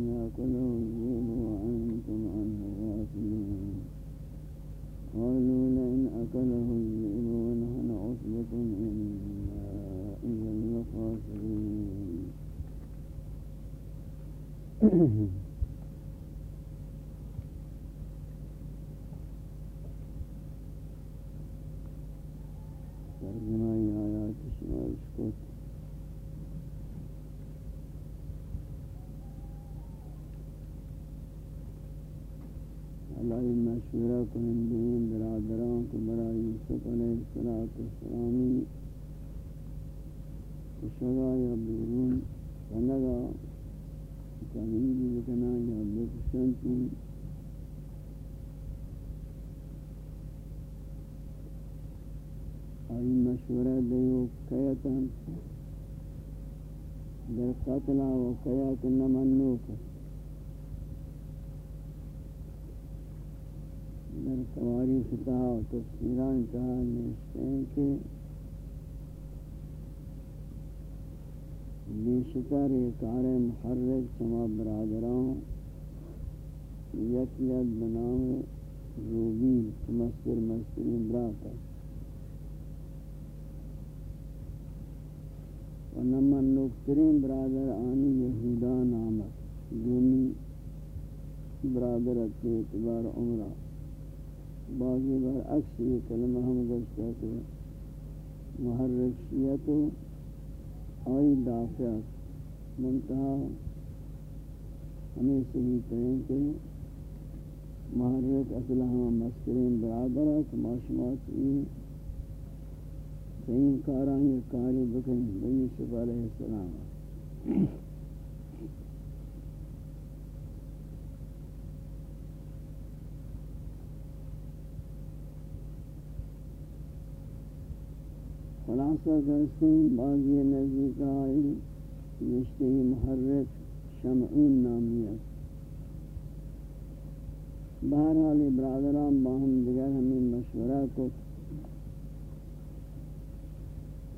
يأكله الذئب وأنتم عنه غافلون. قالوا لئن أكله الذئب ونحن عصبة إنا إذا لخاسرون ترجمہ آیات شمارش کو علائی مشورہ کنندین برادران کو برای یوسف علیہ السلامی کشگا یا بیرون کنگا تحمیل بکنا یا بکشنتی آئی مشورہ دیو کیتا در قتلہ و کیات نمنوک در تواریخ تہا و تفسیران تہا نشتے ہیں کہ بیشتر کار محرک سما برادران یک یکیت بنام روبیل مستر مستر امراتا و نمن نکترین برادر آنی یہودا نامت دومی برادر اتی اعتبار عمرہ بعضی بار یہ کلمہ ہم گشتا کہ محرک شیعت آئی دافعت منتہا ہمیں صحیح کہیں کہ محرک اصلہ ہم مسکرین برادر ہے کہ معاشمات یہ کہیں کاران یہ کاری بکن بی علیہ السلام۔ خلاصہ کرتے ہیں بعض یہ نزدیک آئی نشتے محرک شمعون نامیت بہرحال برادران باہم دیگر ہمیں مشورہ کو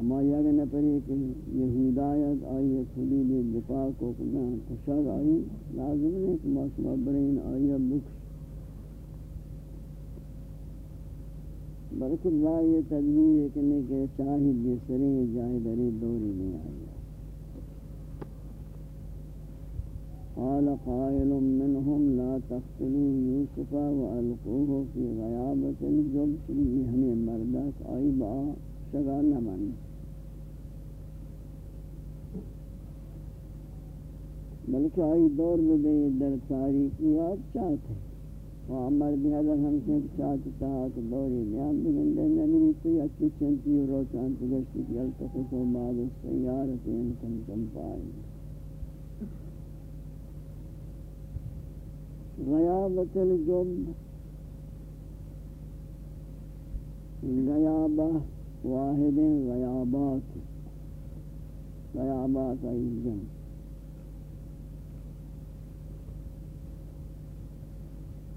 اما یک نفری کہ یہودایت آئی خلیل دفاع کو کنا کشاگ آئی لازم نہیں کہ ماشما برین آئی بکش بلکہ لا یہ تدبیر کرنے کے چاہی بسرین جاہی دری دوری نہیں آئی قال قائل منهم لا تقتلوا يوسف وألقوه في غيابة الجب ہمیں مردک آئی با شگار نہ مانی۔ بلکہ آئی دور میں دے در تاریخیات چاہتے وہ عمر بھی حضر ہم سے چاہتے تھا کہ دوری نیام بگن دے نبی تو یا کی چنتی و روچان تگشتی کہ التقصو بعد السیارت ان کنتم پائیں غیابت الجب. غیابہ واحد غیابات. غیابات آئی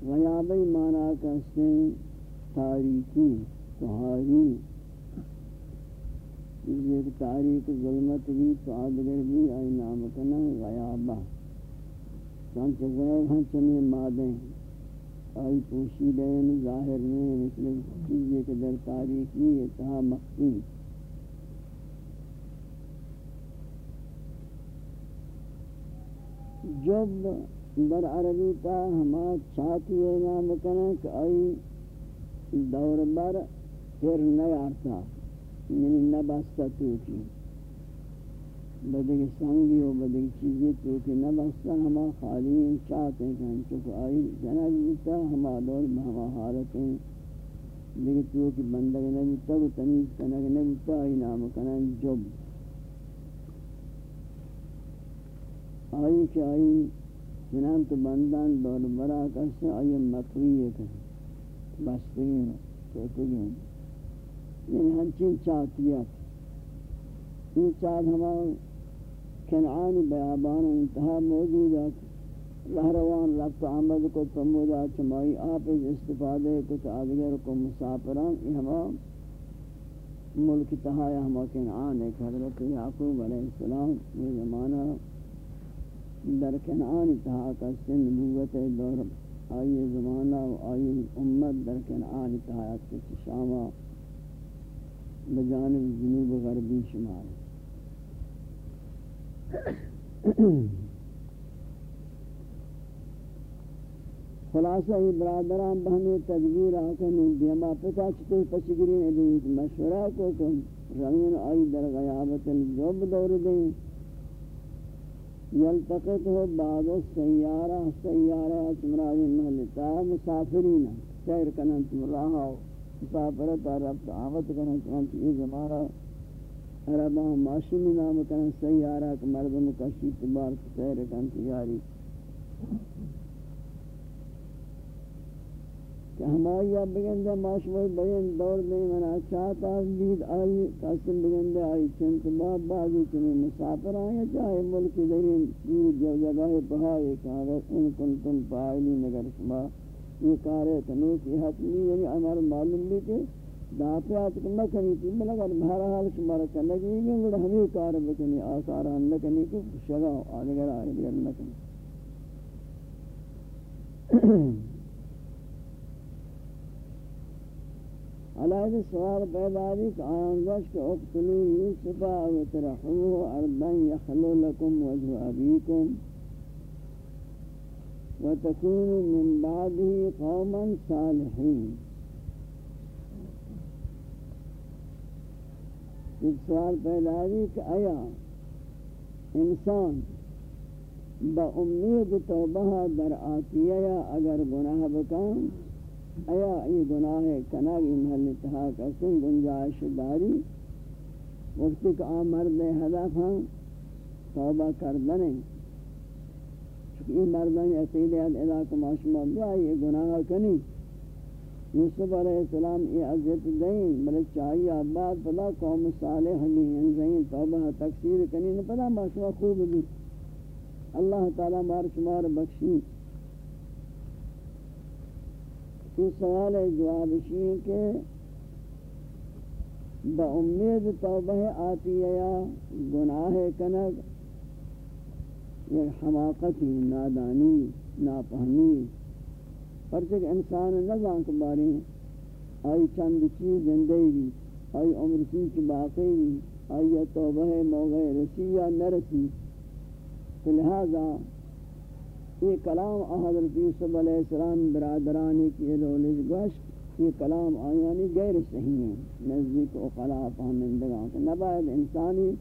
جنگ غیابی معنی کہتے ہیں تاریکی تہاری یہ تاریخ ظلمت بھی تو آدگر بھی آئی نام کنا غیابہ۔ چانچہ غیب ہم چمی مادیں آئی پوشیدہ یعنی ظاہر نہیں مثل چیزیں کہ در تاریخی اتہا مخفی۔ جب در عربی تا ہما چاہتی ہے نام کنا کہ آئی دور بر پھر نہیں آتا یعنی نبستا تو کی بدگی سنگی و بدگی چیزی تو کی نبستا ہما خالی چاہتے ہیں چکو آئی جنگ بیتا ہما دول بہما حالتیں لیکن تو کی بندگ نبیتا و تمیز کنگ نبیتا آئی نام کنن جب۔ آئی کہ آئی چنان تو بندان دور برا کرسے آئی مطوی ہے بستگی کہتے ہیں یعنی ہنچین چاہتیت یہ چاہت ہمارا کنعان بیابان انتہا موجود ہے۔ لہروان رفت آمد کو تمودا چمائی آپ اس استفادے کو تعدگر کو مسافران یہ ہما ملک تہایا ہما کنعان ہے حضرت یعقوب علیہ السلام یہ زمانہ در کنعان تہا کا سن نبوت دور آئی زمانہ و آئی امت در کنعان تہا کا شامہ بجانب جنوب غربی شمال. خلاصہ ہی برادران بہنی تدبیر آکنی دیما پتا چکے پچگرین ادیت مشورہ کو کن روین آئی در غیابت الجوب دور دیں یلتقط ہو بعض سیارہ سیارہ تمراج محلتا مسافرین سیر کنن تم راہا مسافرت رب تعاوت کنن چنانچہ یہ زمارہ عرباں معاشی نام کن سیارہ کہ مردم کشی تبار سیر کن تجاری کہ ہماری اب بگندہ معاشمی بین دور دیں منا چاہتا دید آئی قسم بگندہ آئی چنت باب بازی چنی مسافر آئیں چاہے ملک درین دور جو جگہ پہائے کہ اگر ان کنتم پائلی نگر شما۔ یہ کارے کنوک یہ حتمی یعنی ہمارا معلوم بھی کہ دافعات کو نہ کنی تھی، میں لگا بہر حال شمار کرنے کی یہ گڑ ہمیں کار بکنی آثار نہ کنی کہ شگا آدگر آئے دیگر نہ کنی علیہ سوال پیدا بھی کہ آن گوش کہ اقتلو یوسفا و ترحوه اربن یخلو وجه ابیکم وتكونوا من بعده قوما صالحين ایک سوال پیدا آیا انسان با امید توبہ در آتیہ اگر گناہ بکان آیا یہ گناہ کناگی محل اتحاق اسن گنجائش داری؟ وقت کہ آمرد حدف ہم توبہ کردنے، چونکہ یہ مردان عقیدیت علاقہ معاشمہ بیا یہ گناہ کنی۔ یوسف علیہ السلام یہ عزت دیں بلے چاہیے آباد پدا قوم صالح نہیں انزین توبہ تکثیر کنی، نہ پدا باشوا خوب بھی۔ اللہ تعالی مار شمار بخشی۔ یہ سوال جواب شیئے کہ با امید توبہ آتی یا گناہ کنگ، یہ حماقتی، نادانی، ناپہمی پرچک انسان نظام کے بارے آئی چند چیز زندگی آئی عمر چیز باقی آئی توبہ موغے رسی یا نرسی تو لہذا یہ کلام حضرت یوسف علیہ السلام برادرانی کی علولج گوشت، یہ کلام آیانی غیر صحیح ہیں، نزدیک و اقلاء فہمندگاں کہ نباید انسانی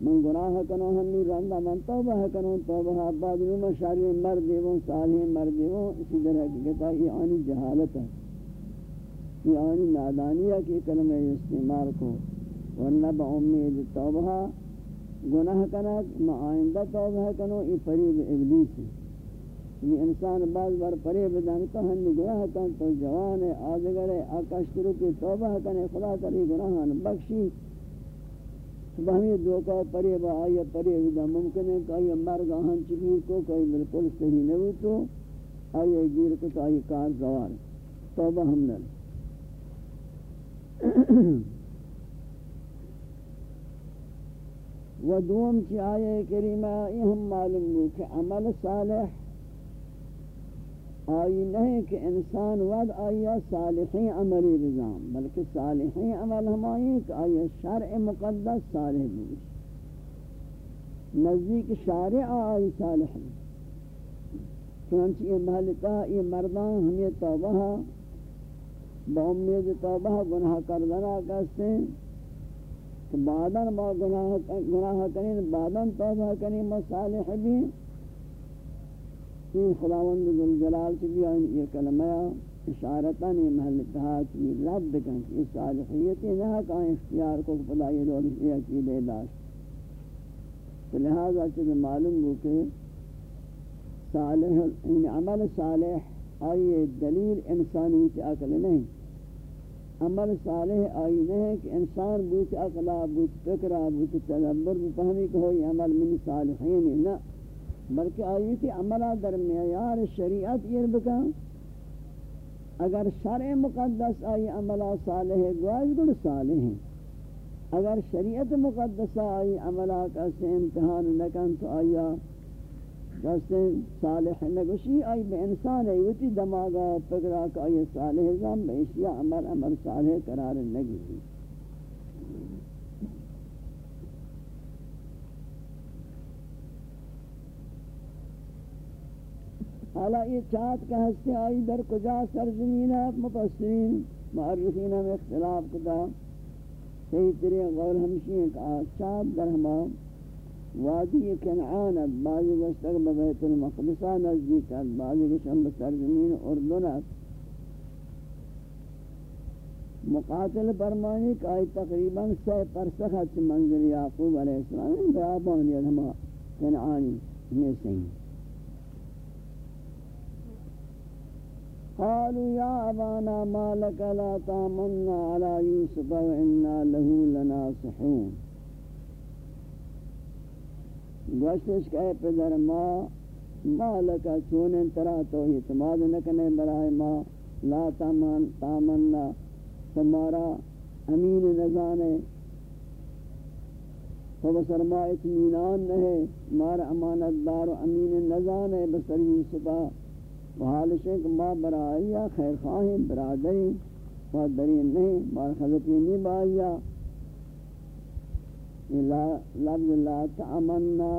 من گناہ کنو ہمی رندہ من توبہ کنو، توبہ بعد میں شاری مرد و صالح مرد و اسی طرح کی کہتا ہے، یہ آنی جہالت ہے۔ یہ آنی نادانی ہے کہ کلمہ استعمال کو۔ ورنہ با امید توبہ گناہ کنا، ما آئندہ توبہ کنو، یہ فریب ابلیس ہے۔ یہ انسان بعض بار پرے فریب دانتا ہمی گناہ کن، تو جوان ہے آدگر ہے آکاش کرو کہ توبہ کنے خدا کری گناہان بخشی. بہمی دوکا پرے با آیا پرے ہوتا ممکن ہے کہ آیا مرگ آہن چکیر کو کوئی بالکل صحیح نہ تو آیا گیر کو تو آیا کار زوار توبہ ہم نل و دوم چی آیا کریمہ یہ ہم معلوم ہو کہ عمل صالح آئی نہیں کہ انسان ود آیا صالحین عملی رضام بلکہ صالحین عمل ہم آئی کہ آیا شرع مقدس صالح بھی نزدیک شارع آئی صالح. چونچہ یہ محلکہ یہ مردان ہمیں توبہ با امید توبہ گناہ کردنا کہتے ہیں، کہ بعداً ما گناہ کریں، بعداً توبہ کریں مصالح بھی یہ خداوند ذل جلال کی بھی یہ کلمہ اشارتاً یہ محل اتحاد کی رد کن کہ اس صالحیتی نہ کا اختیار کو خدا پدائی دول یہ عقیدے داشت۔ تو لہذا چیز معلوم ہو کہ صالح ان عمل صالح آئی دلیل انسانی کی عقل نہیں۔ عمل صالح آئی نہیں کہ انسان بوت اقلا بوت فکرہ بوت تدبر بفہمی کہ ہوئی عمل من صالحین نہ۔ بلکہ آئی عملہ در معیار شریعت یہ بکا اگر شرع مقدس آئی عملہ صالح گواز گل صالح ہیں۔ اگر شریعت مقدسہ آئی عملہ کا سے امتحان نکن تو آیا جستے صالح نگوشی آئی بے انسان ہے، وچی دماغا پکرا کہ آئی صالح زم، بے اشیاء عمل عمل صالح قرار نگی حالا یہ چاہت کا ہستے آئی در کجا سرزمین ہے؟ مفسرین معرفین میں اختلاف کتا صحیح طریق غور ہمشی ہیں کہ چاہت در ہمام وادی کنعانت بعضی گشتک ببیت المقدسہ نزدیکت بعضی گشتک بسرزمین اردنت مقاتل برمانی کہ آئی تقریباً سی پرسخت منزل یعقوب علیہ السلام بیابانی ہما کنعانی میں سے قالوا يا أبانا ما لك لا تامنا على يوسف وإنا له لناصحون. گوشتش کہ پدر ما مالکا چون انترا تو اعتماد نکنے برائے ما لا تامن تامنا تمہارا امین نزانے تو بسر ما اتمینان نہیں مارا امانت دار و امین نزانے بسر یوسفہ حالش ہے کہ ما برائی خیر خواہیں برادری و درین نہیں مار خلقی نہیں بایا لفظ لا تعملنا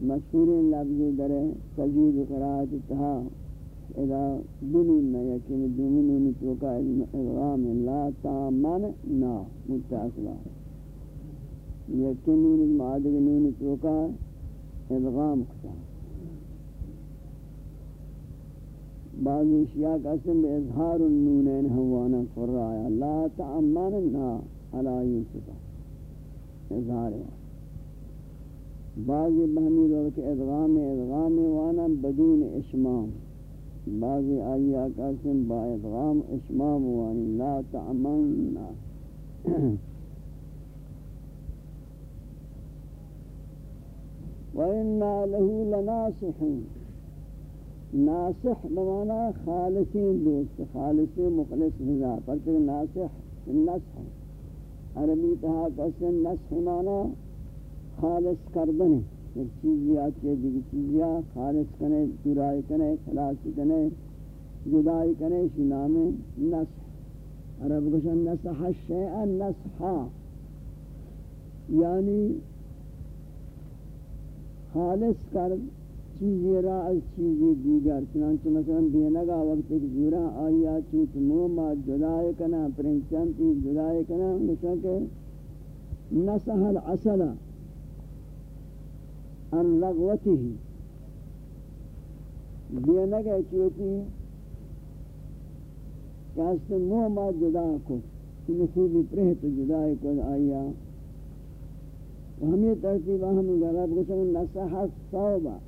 مشہور لفظ در تجید قرآت تہا اذا دنون یکن دنون توقع اغرام لا تعملنا متاثلا یکن نون معادق نون توقع ادغام کتا۔ بعض اشیاء کا اسم اظہار النونین ہوانا قرآیا لا تعمرنا علی یوسف. اظہار ہے بعضی بہمی لوگ کہ ادغام ادغام وأنا بدون اشمام. بعضی آئیہ کا اسم با ادغام اشمام وانی لا تعمرنا وَإِنَّا لَهُ لَنَاصِحُونَ. ناسخ بمانا خالصین دوست، خالص مخلص رضا پرچہ ناسخ نسخ عربی تہا کسن نسخ مانا خالص کردن ایک چیزی آتی ہے دیکھ چیزیا خالص کنے جرائی کنے، خلاصی کنے، جدائی کنے شی نام نسخ عرب کشن نسخ الشیء نسخا یعنی خالص کرد چیزی را از چیزی دیگر چنانچہ مثلا بینگا وقت ایک زورا آیا چوت موما جدائے کنا پرنچانتی جدائے کنا مثلا کہ نسح العسل ان لغوتی ہی بینگا چوتی کہ اس موما جدا کو یہ خوبی پرہت جدائے کو آیا ہمیں ترتیبہ ہم غلب گسن نسح الصوبہ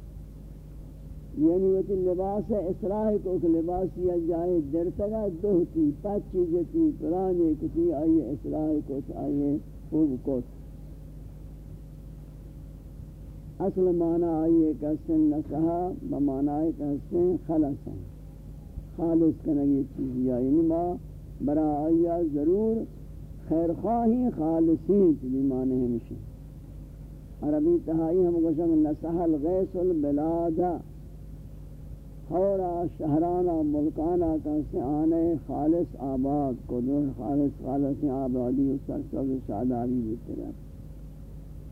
یعنی وہ لباس ہے اصلاح کو کہ لباس یا جائے درتگا دوہتی پچی جتی پرانے کسی آئیے اصلاح کو آئیے خوب کو۔ اصل معنی آئیے کسن نسحا بمعنی کسن خلصا خالص کنگی چیزی یعنی ما برا آئیہ ضرور خیر خواہی خالصین چلی معنی ہمشی عربی تہائی ہم گوشن نسح الغیس البلادہ خورا شہرانا، ملکانا کسی آنے خالص آباد کو دو خالص خالص آبادی و سرسل شادابی بیتے رہا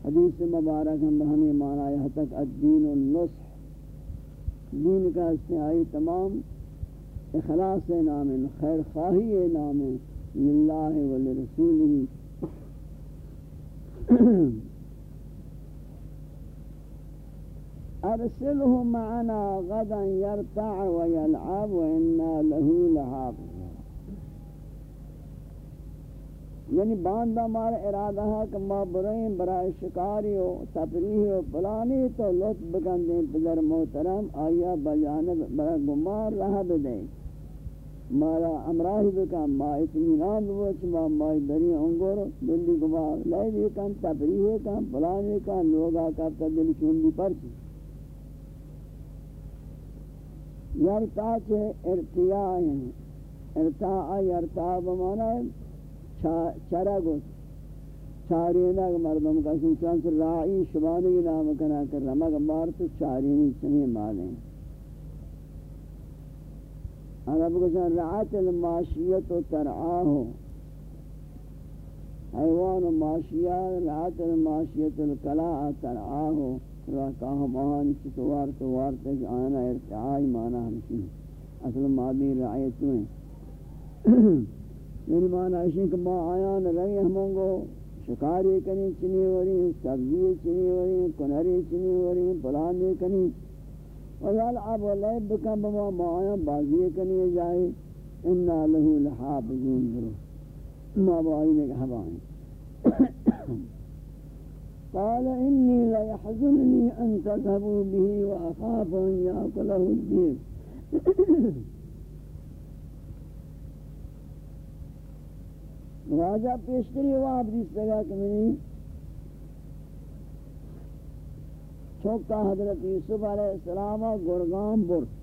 حدیث مبارک ہم بہمی معنی ہے تک الدین النصح۔ دین کا استعائی تمام اخلاص نام، خیر خواہی نام للہ ولرسولہ ارسله معنا غدا يرتع ويلعب وإنا له لحافظ یعنی باندہ مارا ارادہ ہے کہ ما برائیں برائے شکاری و تفریح و پلانی تو لطف بکن دیں پدر محترم، آیا بجانب برا گمار رہ بدیں. مارا امراہی بکن، ما اتمینان بوچ، ما مائی دری انگور، دلی گمار لیے بھی کن، تفریح کن پلانی کن، لوگا کب تا دل چوندی پرچی. یرتا چھے ارتیاء ہیں۔ ارتاء یرتاء بمانا ہے چرا گو چارینا مردم کا سوچان سے راعی شبانی نام کنا کر رمگ مار تو چارینی چنی مالیں عرب کو سن رعات الماشیت و ترعاہو حیوان و ماشیات رعات الماشیت الکلاء ترعاہو راکاہ مہانی چتوار توار تک آنا ارتعائی مانا ہمشی اصل مادی رعایت میں یعنی معنی ہے کہ ما آیان رہی ہموں گو شکاری کنی چنی وری، سبزی چنی وری کنری چنی وری، پلانے کنی۔ ویال عب و لیب بکن بما ما آیان بازی کنی جائے انا لہو لحافظون۔ درو ما بائی نے کہا بائیں قال إني ليحزنني أن تذهبوا به وأخاف أن يأكله الدين راجہ پیشتری واب جس مني کمینی چھوکتا حضرت یوسف علیہ السلام گرگام برد.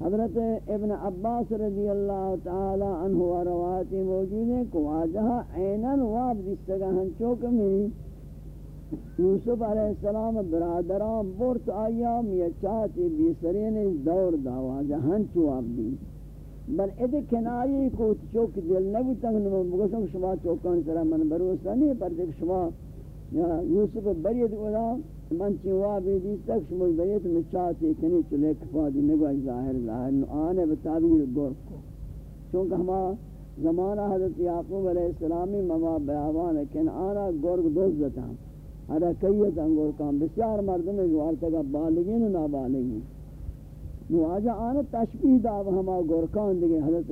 حضرت ابن عباس رضی اللہ تعالی عنہ و روایتی موجود ہیں کہ واجہ اینن واب دیس لگا ہن چوک منی یوسف علیہ السلام برادران برت آیام یا چاہتی بیسرین دور دا واجہ ہن چو آپ دیس بل اد کناری کو چوک دل نبو تنگ نمو بگوشن شما چوکان سرا من بروستا نہیں، پر دیکھ شما یوسف برید اولا من چیوا بیدی تک شما برید میں چاہتے کنی چلے کفا دی نگو ظاہر ظاہر آنے بتابیر گور کو. چونکہ ہما زمانہ حضرت یعقوب علیہ السلامی مما بیابان کن آنا گرگ دوزتا ہرا کئیت انگور کام. بسیار مردم جوار تک بالگین و نابالگین نو آجا آنا تشبیح دا ہما گورکان دیگے حضرت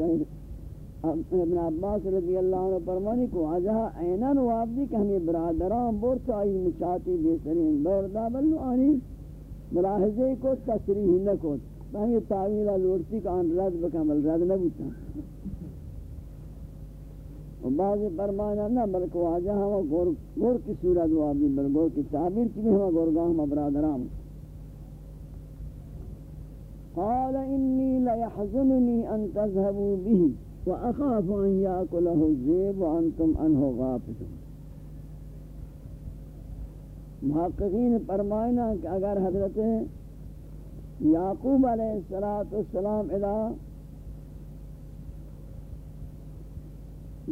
ابن عباس رضی اللہ عنہ فرمانی کو آجا اینن وابدی کہ ہمیں برادران بورت آئی مچاتی بیسرین دا بلو آنی ملاحظے کو تصریح نہ کو ہمیں تعویلہ لوٹتی کہ آن رد بکمل رد نہ بوتا بعض فرمانا نہ بلکہ آجا ہما گور کی صورت وابدی بل گور کی تعبیر کی بھی ہما گورگاہ ہما برادران۔ قال إني ليحزنني أن تذهبوا به وأخاف أن يأكله الزيب وأنتم أنه غافلون. محققین فرمائنا کہ اگر حضرت یعقوب علیہ السلام الہ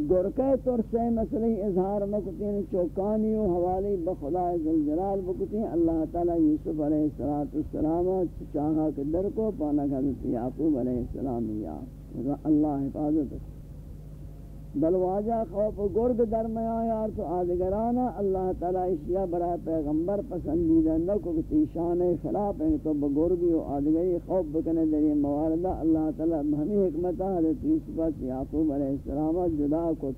گرکے طور سے مسئلہ اظہار مکتین، چوکانی و حوالی بخدا ذلجلال بکتین اللہ تعالی یوسف علیہ السلام چاہا کے در کو پانا حضرت یعقوب علیہ السلام یا اللہ حفاظت بل واجہ خوف گرگ درمیان یار تو آدگرانا اللہ تعالی اشیاء برای پیغمبر پسندیدہ نکو کتی شان خلاف ہیں تو بگرگی و آدگری خوف بکنے در یہ مواردہ اللہ تعالی ہمیں حکمتہ حضرت یوسفت یعقوب علیہ السلام جدا کو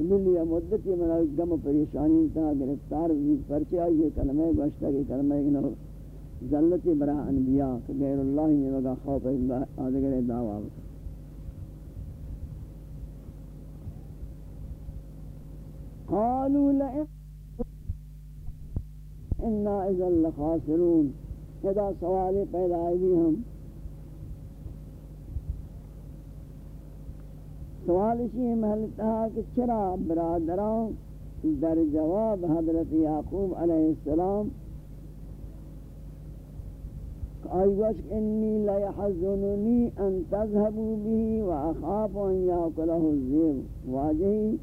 ملی مدتی منا گم پریشانی تا گرفتار بھی پرچے آئیے کلمہ گوشتہ کی کلمہ گنو ذلتی برا انبیاء غیر اللہ نے وگا خوف آدگر دعویٰ بکر قالوا لئن إنا إذا لخاسرون. خدا سوال پیدا بھی ہم سوال اسی محل تھا کہ چرا برادران؟ در جواب حضرت یعقوب علیہ السلام. آئی وشک انی لیحزننی ان تذهبوا به واخاف ان یاکلہ الزیب واجہی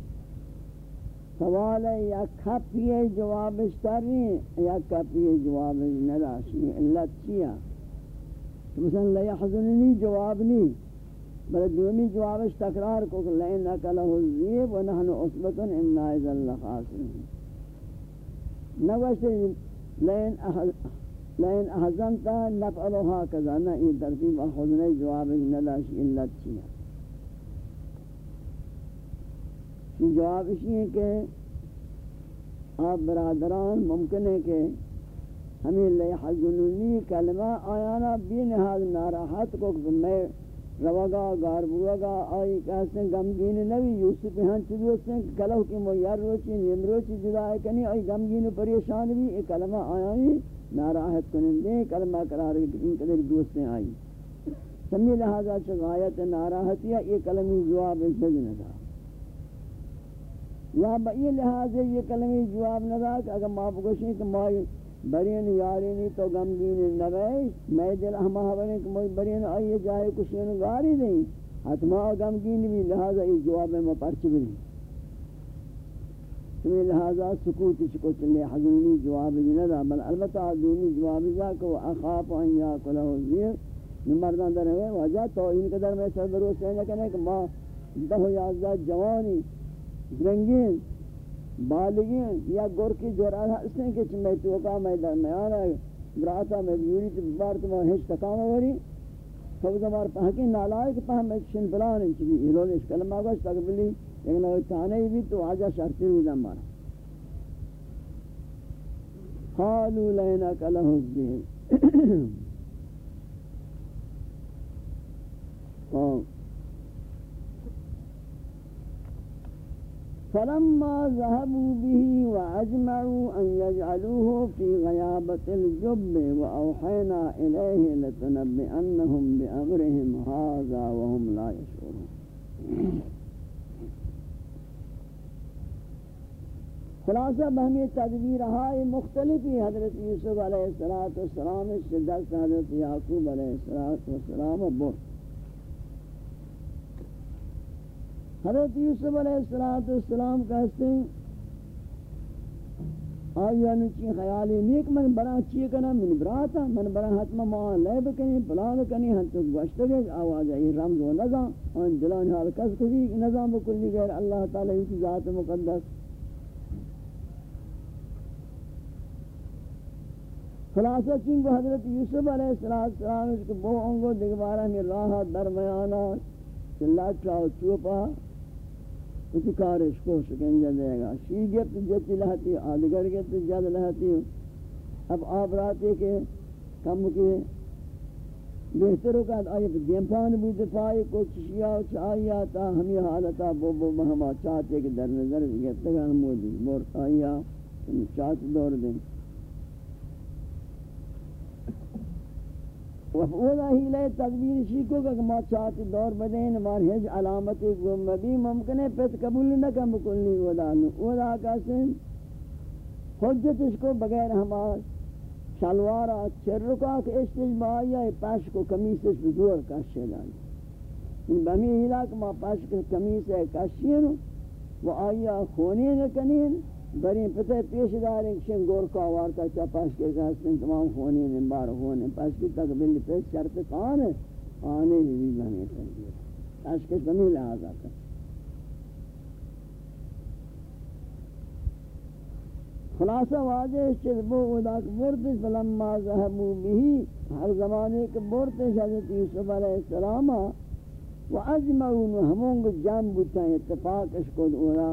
سوال ہے، یا کھپیے جوابش ترین یا کھپیے جوابش نراشی علت چیا تو مثلا لا يحزننی جواب نہیں بل دومی جوابش تکرار کو کہ لئن اکلہ الزیب و نحن عصبت امنا اذن لخاسرین نوشت لئن لئن احزنتا نفعلوها کذا نا یہ ترتیب خودنے جواب نداش علت چیئے جواب اسی ہے کہ آپ برادران ممکن ہے کہ ہمیں لیے حضنونی کلمہ آیانا بھی نہاد ناراحت کو میں روگا گار بوگا آئی کہتے ہیں، غمگین نبی، یوسف ہن ہاں چیزیں کلو کی مویار روچی، نیم روچی جدا ہے کنی آئی غمگین پریشان بھی یہ کلمہ آیا ہی ناراحت کنندے کلمہ قرار ان قدر دوستیں آئی۔ سمی لہذا چھ غایت ناراحتی یہ کلمی جواب اس سے دا یا بئی لہذا یہ کلمی جواب نہ دا کہ اگر ماں بگوشیں کہ ماں برین یارینی تو غمگین نبی میں دل ہما ہونے کہ مجھ برین آئیے جائے کشین گاری نہیں۔ حتما غمگین بھی لہذا یہ جواب میں پرچ بھی تمہیں لہذا سکوت چکو چلے حضرونی جواب بھی ندا بل البتہ حضرونی جواب بھی کہ وہ اخاف ان یاکلہ زیر۔ نمبردان در ہے، وجہ تو ان قدر میں سر دروس ہے کہ ماں دہ یازدہ جوانی رنگین بالگین یا گور کی جورا ہستیں کہ میں تو کا میں درمیان ہے، براتا میں یوری تے بار تو ہیچ تکام وری۔ سب زمار پہکی نالائک پہ میں شن بلان ان چلی ہلول اس کلمہ گوش تقبلی لیکن وہ تانے بھی تو آجا شرطی ہوئی زمان۔ قالوا لینک لہ الدین۔ فلما ذهبوا به وأجمعوا أن يجعلوه في غيابة الجب وأوحينا إليه لتنبئنهم بأمرهم هذا وهم لا يشعرون. خلاصہ بہمی تدبیر ہائی مختلفی حضرت یوسف علیہ السلام سے دست حضرت یعقوب علیہ السلام و برد. حضرت یوسف علیہ السلام کہتے ہیں آیا نچی یعنی خیالی نیک، من برا چی کنا من براتا، من برا حتم معان لے بکنی پلان کنی ہن تو گوشت گئے آواز آئی رمز و نظام ان دلان حال کس کسی نظام بکلی غیر اللہ تعالی کی ذات مقدس. خلاصہ چین کو حضرت یوسف علیہ السلام اس کو بو انگو دگبارہ میں راہ درمیانا چلا چاو چوپا اسی کارش کو شکنجہ دے گا۔ شی گفت جتی لہتی، آدگر گفت، جد لہتی۔ اب آپ راتے کے کم کے بہتر ہوگا آئیے دیمپان بھی دفاعی کو چشیا و چاہی آتا ہمیں حالتا بو بو مہما چاہتے کہ در نظر گفت گا ہم موجود مور آئیا چاہت دور دیں۔ وفولا ہی لیے تدبیر شیکو کہ ما چاہتی دور بدین مار ہج علامت گمبی ممکن ہے پیت قبول نہ کم بکلنی ودا نو۔ ودا کاسم حجت اس کو بغیر ہمار شلوارا چرکا کہ اشتج بایا پاش کو کمیسش بزور کاشے دانی بمی ہلا کہ ما پاش کو کمیس ہے کاشین و آیا خونین کنین بری پتہ پیش دار ایک شن گور کا وارتا چا پاس کے گاستن تمام خونی نمبار ہونے پاس کی تک بلی پیش شرط کان ہے آنے بھی بنے تھے پاس کے سمی لہذا کر خلاصہ واضح چل بو ادا برد فلما ذهبوا به ہر زمانے کے برد حضرت یوسف علیہ السلام و اجمعون ہمون جام بوتا اتفاق اس کو اورا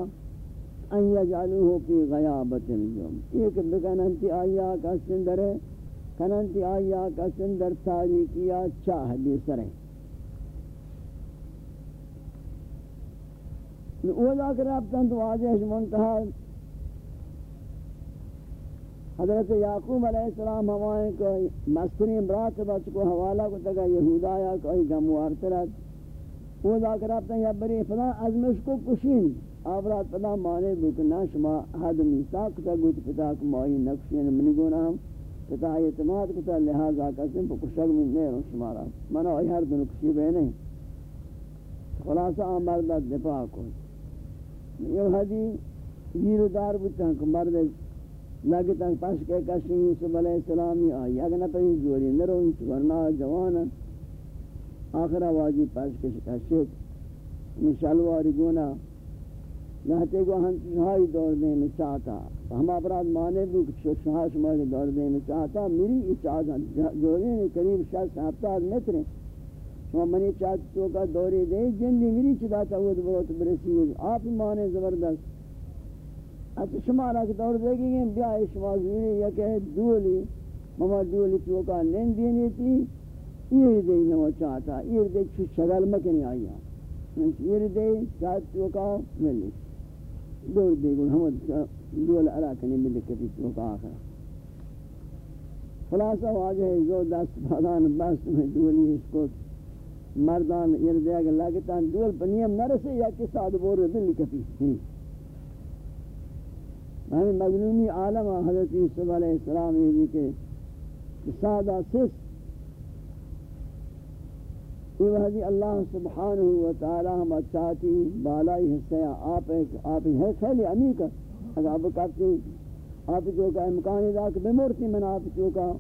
ان یجعلوه فی غیابت الجم ایک بکننتی آیا کا سندر ہے کننتی آیا کا سندر تاریکیا چاہ بھی سرے اولا کر رابطان تو واضح منتہا۔ حضرت یعقوب علیہ السلام ہمائیں کو مستری امرات بچ کو حوالہ کو تگا یہودا یا کوئی گموار ترد اولا کر رابطان یا بری فلا ازمش کو کشین۔ آورات پدا مانے بکنا شما حد میساق تا گوت پتا کمائی نقشین منی گونام پتا اعتماد کتا لہذا کسیم پا کشک من نیرون شما را۔ منا آئی ہر دن کشی بے نہیں۔ خلاصہ آمرد دفاع کو یہ حدی گیر دار بودتا کہ مرد لگتا پاس کے کشی یوسف علیہ السلامی آئی۔ اگر نہ پہی زوری نرون ورنہ جوانا۔ آخرہ واجی پاس کش کشت مشالواری گونا۔ لہتے کو ہم شہائی دور دیں میں چاہتا۔ ہم اپراد مانے بھی کچھ شہا شماری دور دیں میں چاہتا۔ میری اچاہتا جوڑے نے قریب شخص ہفتاد متر ہیں شما منی چاہتا تو کا دوری دے۔ جندی میری چداتا ہوئے بہت برسی ہوئے آپ مانے زبردست۔ اچھا شما را دور دے گی بیا شما زوری یا کہ دولی۔ مما دولی تو کا لین دینی تھی۔ یہ دے نمو چاہتا۔ یہ دے چھو شغل مکنی آئی یہ دے چاہتا تو کا ملی دور دے گل ہمت دول علا کنی ملی کتی تو کا آخر. خلاصہ واجہ زو دست بادان، بست میں دولی اس کو مردان یہ دے اگر لگتا دول پنیم نرسے یا کس آدھ بور دلی کتی ہمیں مظلومی عالم، حضرت یوسف علیہ السلام یہ کہ سادہ سس یہ وحدی اللہ سبحانہ و تعالی ہم چاہتی بالائی حصہ آپ ایک آپ ہے خیلی امی کا اگر آپ کہتے آپ جو کا امکانی دا کہ بمورتی من آپ جو کا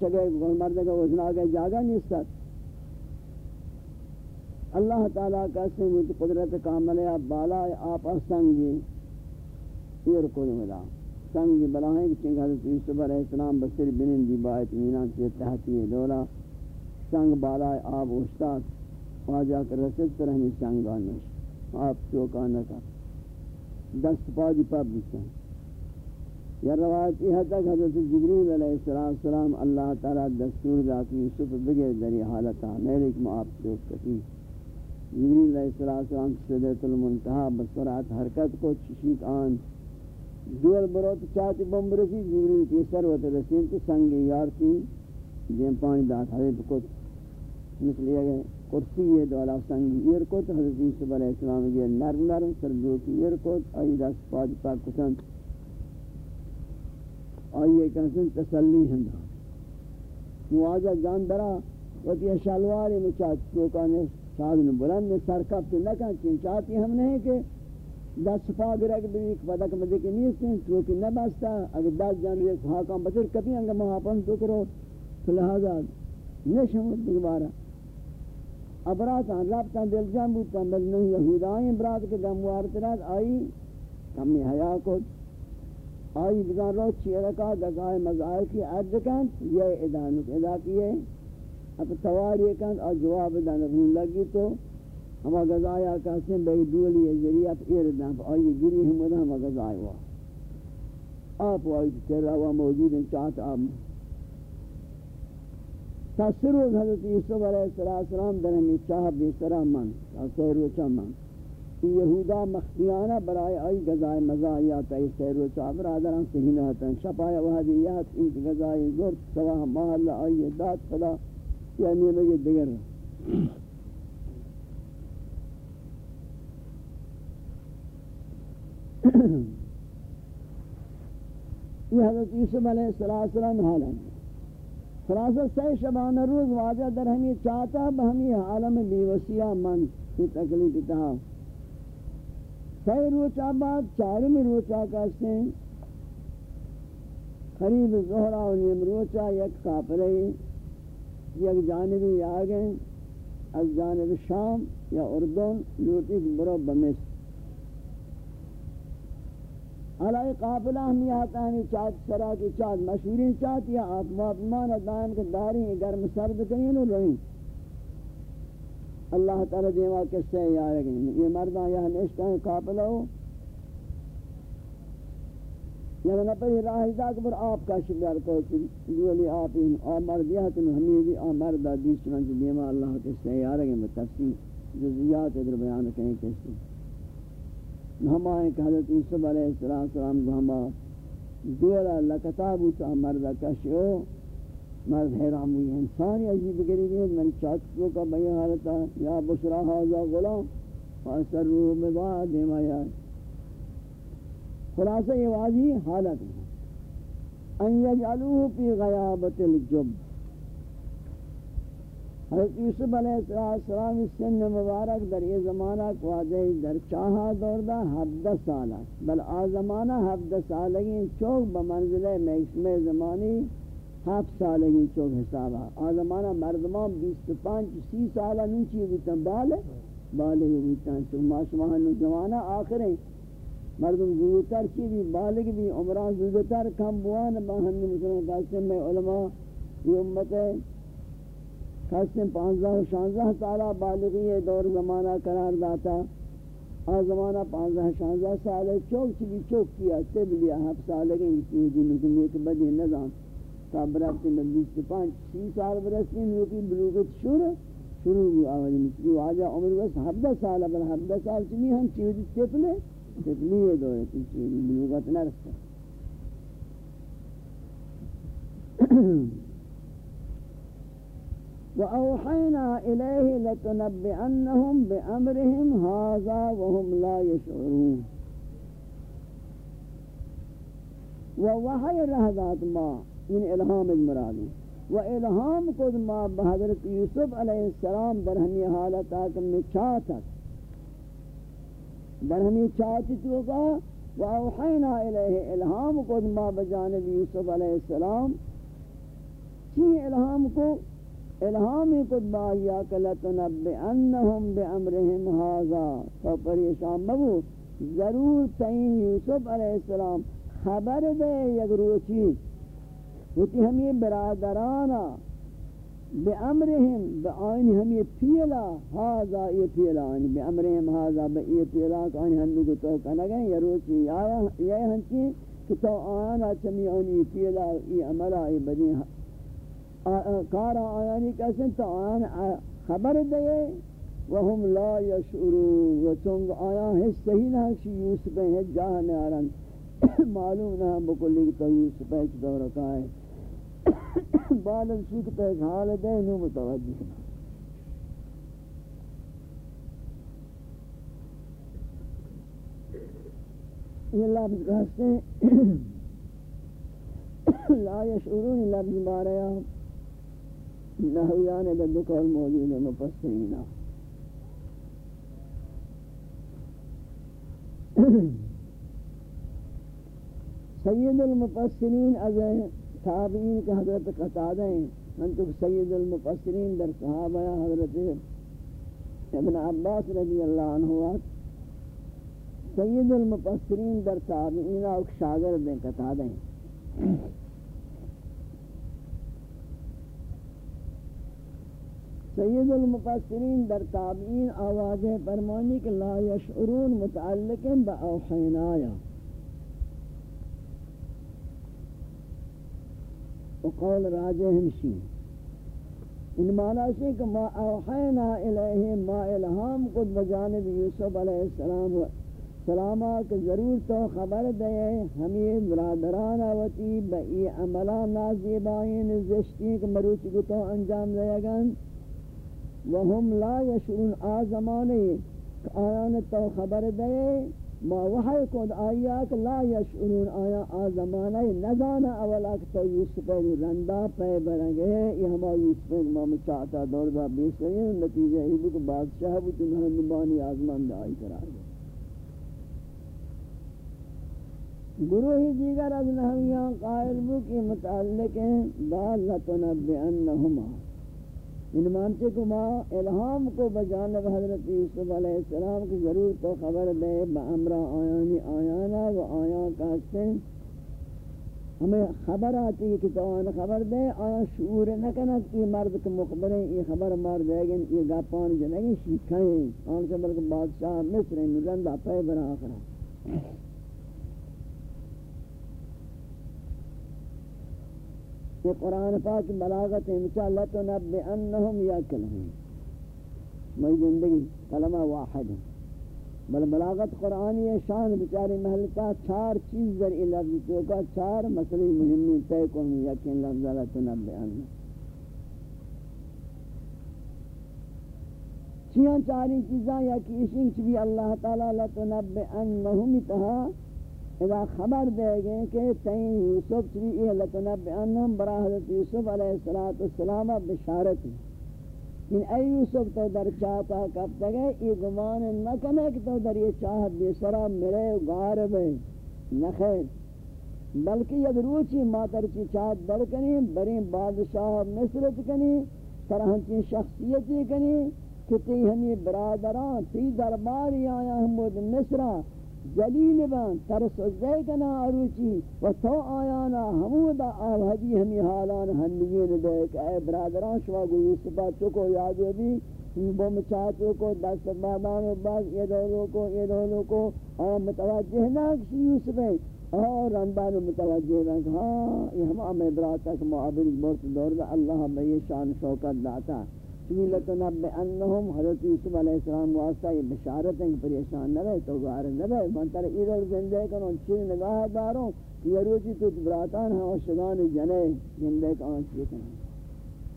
چگے مرد کا وزنا گئے جاگا نہیں سکت اللہ تعالیٰ کا سے مجھے قدرت کامل ہے بالا آپ سنگی۔ یہ رکن ملا۔ سنگی بلاہیں کہ چنگ حضرت یوسف علیہ السلام بسر بنن دی بایت مینان سے تحتی دولا۔ سنگ بالا آب استاد وہاں جا کر رسد پر ہمیں سنگ آنش آپ چوکانا کا دست پا دی پا بسن یا روایت یہ تک حضرت جبریل علیہ السلام اللہ تعالیٰ دستور ذات یوسف بگیر دری حالتا میرے کم آپ چوک کتی جبریل علیہ السلام صدرت المنتحہ بسرات حرکت کو چشیک آن۔ دول بروت چاہتی بمبرسی جبریل کی سر و ترسین تو سنگ یارتی جیم پانی دات حضرت کو مثل یہ کرسی یہ دولا سنگ ایر کو تو حضرت یوسف علیہ السلام یہ نرم نرم سردو کی ایر کو آئی دست پاج پاک کسن آئی آئیے کہنسن تسلی ہندہ مواجہ جان برا، وقتی شلواری میں چاہتی چوکانے سادن بلند سرکب تو نکن چین چاہتی ہم نہیں کہ دس پا گرک بھی ایک پدک مدے کے نیس ہیں چوکی نہ بستا اگر دس جان ایک حاکم بچر کبھی انگا محاپن تو کرو تو لہذا نشمت دوبارہ ابرات رابطہ دل جان بودتا بل نہیں یہودائیں برات کے دموار ترات آئی کمی حیاء کو آئی بزان رو چیرکا دقائے مزائل کی عرض کن، یہ ادانت ادا کیے۔ اب تواری کن اور جواب دن لگی تو۔ ہما غذایا کہتے ہیں بھئی دولی ذریعت ایردن پا آئی گری ہم ودا ہما غذائی ہوا آپ آئی تیرہ ہوا موجود ہیں چاہت آپ تاثر روز حضرت یوسف علیہ السلام در ہمیں چاہ بیسرہ من تاثر روچہ من. یہودا مخفیانہ برای آئی غذائی مزائی آتا ہے سیر روچہ برادران سہینہ آتا ہے شپایا وحدیات انت غذائی زورت سواہ محل آئی داد فلا یعنی لگے دیگر. یہ حضرت یوسف علیہ السلام حالم خلاصہ سی شبانہ روز واجہ در ہمیں چاہتا بہمی عالم بیوسیہ من کی تکلیف تہا سی روچہ بعد چارم روچہ کہتے ہیں قریب زہرہ و نیم روچہ یک کافرے یک جانبی آگئے۔ از جانب شام یا اردن لوٹی برو بمصر علائی قافلہ ہمی آتا ہے چاہت سرا کی چاہت مشہورین، چاہت یا آتما اپمان دائم کے داری ہیں، گرم سرد کریں نو رہیں اللہ تعالی دیوا کس سے یا رکھیں یہ مردان یہ نشتہ ہیں قافلہ ہو۔ یا نہ پر راہ دا کہ آپ کا شکر کو دولی آپ ان اور مردیات ہمیں بھی اور مرد دیس چنانچہ دیما اللہ کس سے یا رکھیں بتفصیل جزیات ادھر بیان کہیں کس ہمائیں کہ حضرت یوسف علیہ السلام کو ہما دولا لکتاب تا مرد کشو مرد حیرام ہوئی انسانی عجیب گری گئی من چاکتو کا بئی حالتا یا بسرا حاضا غلام فاسر روح ببا دیما یا خلاصہ یہ واضی حالت ہے۔ ان یجعلوه فی غیابت الجب۔ حضرت یوسف علیہ السلام اس سن مبارک در یہ زمانہ کو آجائی در چاہا دور دا ہفدہ سالہ بل آ زمانہ ہفدہ سالگی چوک بمنزل محکم زمانی ہفت سالگی چوک حسابا آزمانا مردمان بیست پانچ سی سالہ نوچی بیتن بالے بالے بیتن چوک ماشمہ نوجوانا آخریں مردم زودتر چی بھی، بالغ بھی، عمران زودتر کم بوان با باہنی مسلمان کہتے میں علماء، یہ امت ہے کہتے ہیں پانزہ و شانزہ سالہ بالغی دور زمانہ قرار داتا۔ آ زمانہ پانزہ شانزہ سالہ چوک چی چوک کیا تب لیا ہف سالگیں اسی دن نکنے کے بدی نظام۔ تا برابطی میں بیس پانچ، سی سال برستی میں کی بلوغت شروع شروع ہوئی آواز مثلی آجا عمر بس ہفتہ سالہ، بل ہفتہ سال چمی ہم چیوزی تپلے تبلیغ دو تیچی بلوغت نہ رکھتا وأوحينا إليه لتنبئنهم بأمرهم هذا وهم لا يشعرون. ووحي رهدات ما یعنی من إلهام المراد وإلهام قد ما بحضرت يوسف عليه السلام برهمي حالتاك من چاتك در ہمیں چاہتی تو کا وَأَوْحَيْنَا إِلَيْهِ الہام کو ما بجانب یوسف علیہ السلام. چی الہام کو؟ الہام کو بایا کلتنبئنہم بِأَمْرِهِمْ هَذَا تو پریشان مبو ضرور تین یوسف علیہ السلام خبر دے یک روچی۔ ہوتی ہمیں برادرانا بأمرهم بآئین ہم یہ پیلا ہاذا یہ پیلا یعنی بأمرهم ہاذا یہ پیلا، کہ ہم کو تو کہنا گئے یا روچی آیا یہ ہنچی، کہ تو آنا چمی آنی پیلا، یہ عملہ یہ بدی کارا آیانی کسن تو آنا خبر دے وهم لا يشعرون وچونگ آیا ہے صحیح نہ کہ یوسف ہے جاہ میں معلوم نہ بکلی تو یوسف ہے دور کا ہے۔ بال سوک پہ حال دے، نو متوجہ۔ یہ لفظ کہتے ہیں۔ لا یشعرون لفظ باریا نحویان دا دکھول موجود ہے مپسرین سید المپسرین از تابعین کے حضرت قطادہ ہیں، من تو سید المفسرین در صحابہ حضرت ابن عباس رضی اللہ عنہ سید المفسرین در تابعین اور شاگرد ہیں قطادہ ہیں۔ سید المفسرین در تابعین آواز فرمانی کہ لا یشعرون متعلق با اوحینایا وقول راجع ہمشی ان معنی سے کہ ما اوحینا الیہ ما الہام قد بجانب یوسف علیہ السلام سلامہ کہ ضرور تو خبر دے ہمیں برادران آوتی بئی عملہ نازیبائین زشتی کہ مروچ کو تو انجام دے گن وهم لا یشعرون آزمانے آیان تو خبر دے، ما وحی کود آیا کہ لا یشعرون آیا آزمانہ نزانا اولا کہ تو یوسف رندہ پہ برنگے، یہ ہما یوسف امام چاہتا دور دا بیس رہی ہیں نتیجہ ہی بھی کہ بادشاہ بھی تنہا نبانی آزمان دا آئی قرار دے گروہی دیگر از نحویان قائل بو کی متعلق ہیں دالت نبعنہما ان مانتے کو ما الہام کو بجانب حضرت یوسف علیہ السلام کی ضرور تو خبر دے بامرا آیانی آیانا و آیان کہتے ہیں۔ ہمیں خبر آتی ہے کہ تو آن خبر دے، آیا شعور نہ کنک یہ مرد کے مخبریں یہ خبر مار دے گئے، یہ گاپان جنگیں شیکھیں آن سے بلکہ بادشاہ مصر ہیں نرندہ پہ برا آخرہ۔ یہ قرآن پاک بلاغت انشاءاللہ تو نب تنبئنہم یاکلہم۔ میں زندگی کلمہ واحد ہے۔ بل بلاغت قرآنی شان بچاری محلتا چار چیز در لفظ تو کا چار مسئلے مهمی تے کون یقین لفظ لا تنبئن چیاں چاری چیزاں یا کہ اسیں بھی اللہ تعالی لا تنبئنہم تہا اذا خبر دے گئے کہ تین یوسف چوی یہ لتنب انہم برا حضرت یوسف علیہ السلام بشارت ان اے یوسف تو در چاہتا کب تک ہے؟ یہ گمان نہ کنے کہ تو در یہ چاہت بے سرا میرے غارب ہے نخیر بلکہ یک روچی ماتر چی چاہت بڑھ کنی برین بادشاہ مصرت کنی ترہنچی شخصیتی کنی کہ تی ہمیں برادران، تی درباری آیا ہمود مصرہ۔ جلیل بان ترس ازدے کنا آروچی و تو آیانا ہمودا آوہدی ہمیں حالان ہنگین دے کہ اے برادران شما گو یوسفہ چکو یادو بھی بم چاہتو کو دست بادان و باز یہ دولو کو، یہ دولو کو۔ اور متوجہ نہ کسی یوسف ہے۔ اور رندان متوجہ ہیں ہاں یہ ہم آمے براتا کہ معابر بورت دور دا اللہ بے شان شوکت داتا۔ سمیلت نب انہم حضرت یوسف علیہ السلام واسطہ یہ بشارت ہیں کہ پریشان نہ رہے تو گار نہ رہے. من تر ایدر زندے کنوں چیز نگاہ داروں؟ کہ یہ روچی تو براتان ہیں اور شگان جنے زندے کنوں چیز کنوں